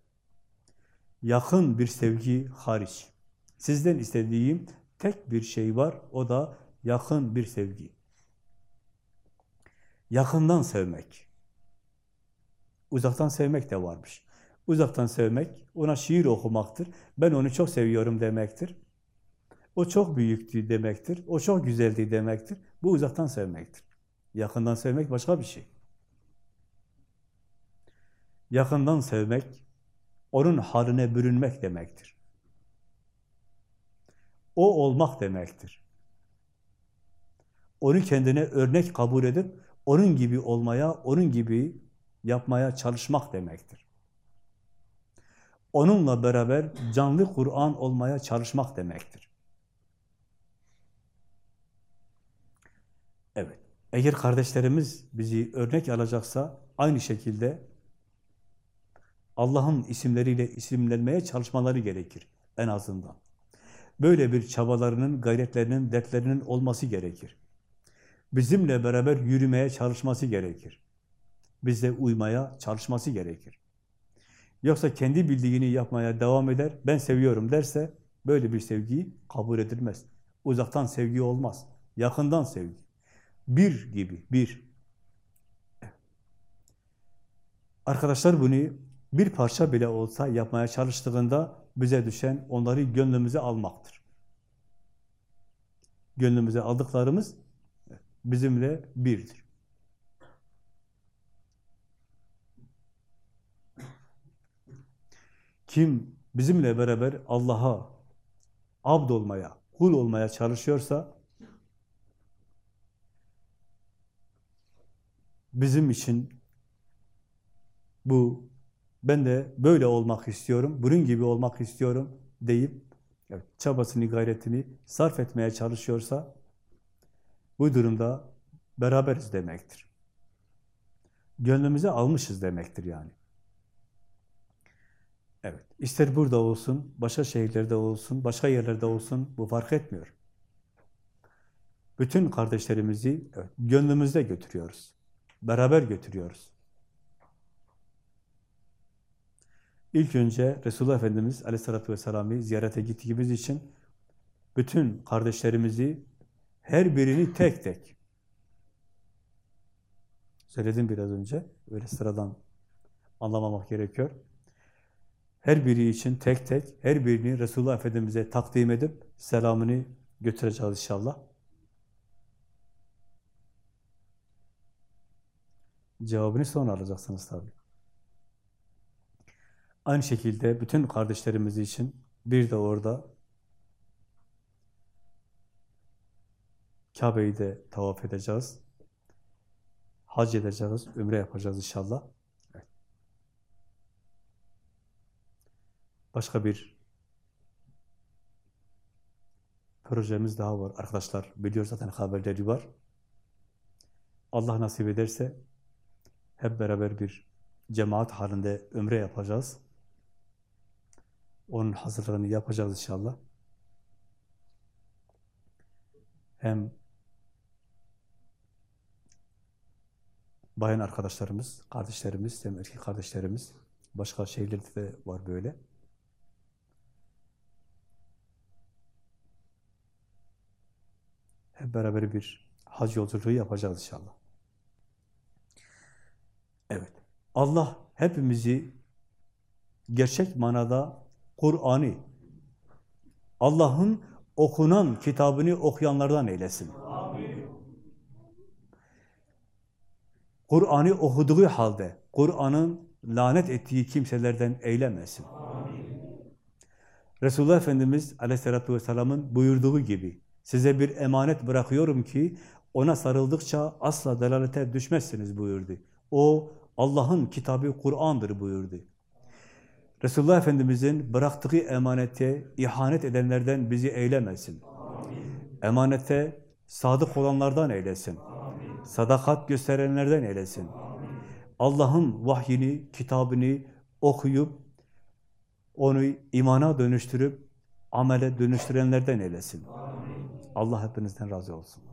Yakın bir sevgi hariç. Sizden istediğim tek bir şey var, o da yakın bir sevgi. Yakından sevmek. Uzaktan sevmek de varmış. Uzaktan sevmek, ona şiir okumaktır. Ben onu çok seviyorum demektir. O çok büyüktü demektir. O çok güzeldi demektir. Bu uzaktan sevmektir. Yakından sevmek başka bir şey. Yakından sevmek, onun haline bürünmek demektir. O olmak demektir. Onu kendine örnek kabul edip, onun gibi olmaya, onun gibi yapmaya çalışmak demektir. Onunla beraber canlı Kur'an olmaya çalışmak demektir. Evet, eğer kardeşlerimiz bizi örnek alacaksa, aynı şekilde Allah'ın isimleriyle isimlenmeye çalışmaları gerekir en azından. Böyle bir çabalarının, gayretlerinin, dertlerinin olması gerekir. Bizimle beraber yürümeye çalışması gerekir. Bize uymaya çalışması gerekir. Yoksa kendi bildiğini yapmaya devam eder, ben seviyorum derse, böyle bir sevgiyi kabul edilmez. Uzaktan sevgi olmaz, yakından sevgi. Bir gibi, bir. Arkadaşlar bunu bir parça bile olsa yapmaya çalıştığında bize düşen onları gönlümüze almaktır. Gönlümüze aldıklarımız bizimle birdir. Kim bizimle beraber Allah'a abd olmaya, kul olmaya çalışıyorsa bizim için bu ben de böyle olmak istiyorum, bunun gibi olmak istiyorum deyip çabasını, gayretini sarf etmeye çalışıyorsa bu durumda beraberiz demektir. Gönlümüze almışız demektir yani. Evet, ister burada olsun, başka şehirlerde olsun, başka yerlerde olsun, bu fark etmiyor. Bütün kardeşlerimizi evet, gönlümüzde götürüyoruz. Beraber götürüyoruz. İlk önce Resulullah Efendimiz Aleyhisselatü Vesselam'ı ziyarete gittiğimiz için bütün kardeşlerimizi, her birini tek tek söyledim biraz önce, öyle sıradan anlamamak gerekiyor. Her biri için tek tek, her birini Resulullah Efendimiz'e takdim edip selamını götüreceğiz inşallah. Cevabını sonra alacaksınız tabii. Aynı şekilde bütün kardeşlerimiz için bir de orada Kabe'yi de tavaf edeceğiz. Hac edeceğiz, ümre yapacağız inşallah. Evet. Başka bir projemiz daha var. Arkadaşlar biliyor zaten haberleri var. Allah nasip ederse hep beraber bir cemaat halinde ömre yapacağız. Onun hazırlığını yapacağız inşallah. Hem bayan arkadaşlarımız, kardeşlerimiz, hem erkek kardeşlerimiz, başka şehirlerde de var böyle. Hep beraber bir hac yolculuğu yapacağız inşallah. Evet. Allah hepimizi gerçek manada Kur'an'ı, Allah'ın okunan kitabını okuyanlardan eylesin. Kur'an'ı okuduğu halde Kur'an'ın lanet ettiği kimselerden eylemesin. Resulullah Efendimiz Aleyhisselatü Vesselam'ın buyurduğu gibi size bir emanet bırakıyorum ki ona sarıldıkça asla delalete düşmezsiniz buyurdu. O Allah'ın kitabı Kur'an'dır buyurdu. Resulullah Efendimiz'in bıraktığı emanete ihanet edenlerden bizi eylemesin. Emanete sadık olanlardan eylesin. Sadakat gösterenlerden eylesin. Allah'ın vahyini, kitabını okuyup onu imana dönüştürüp amele dönüştürenlerden eylesin. Allah hepinizden razı olsun.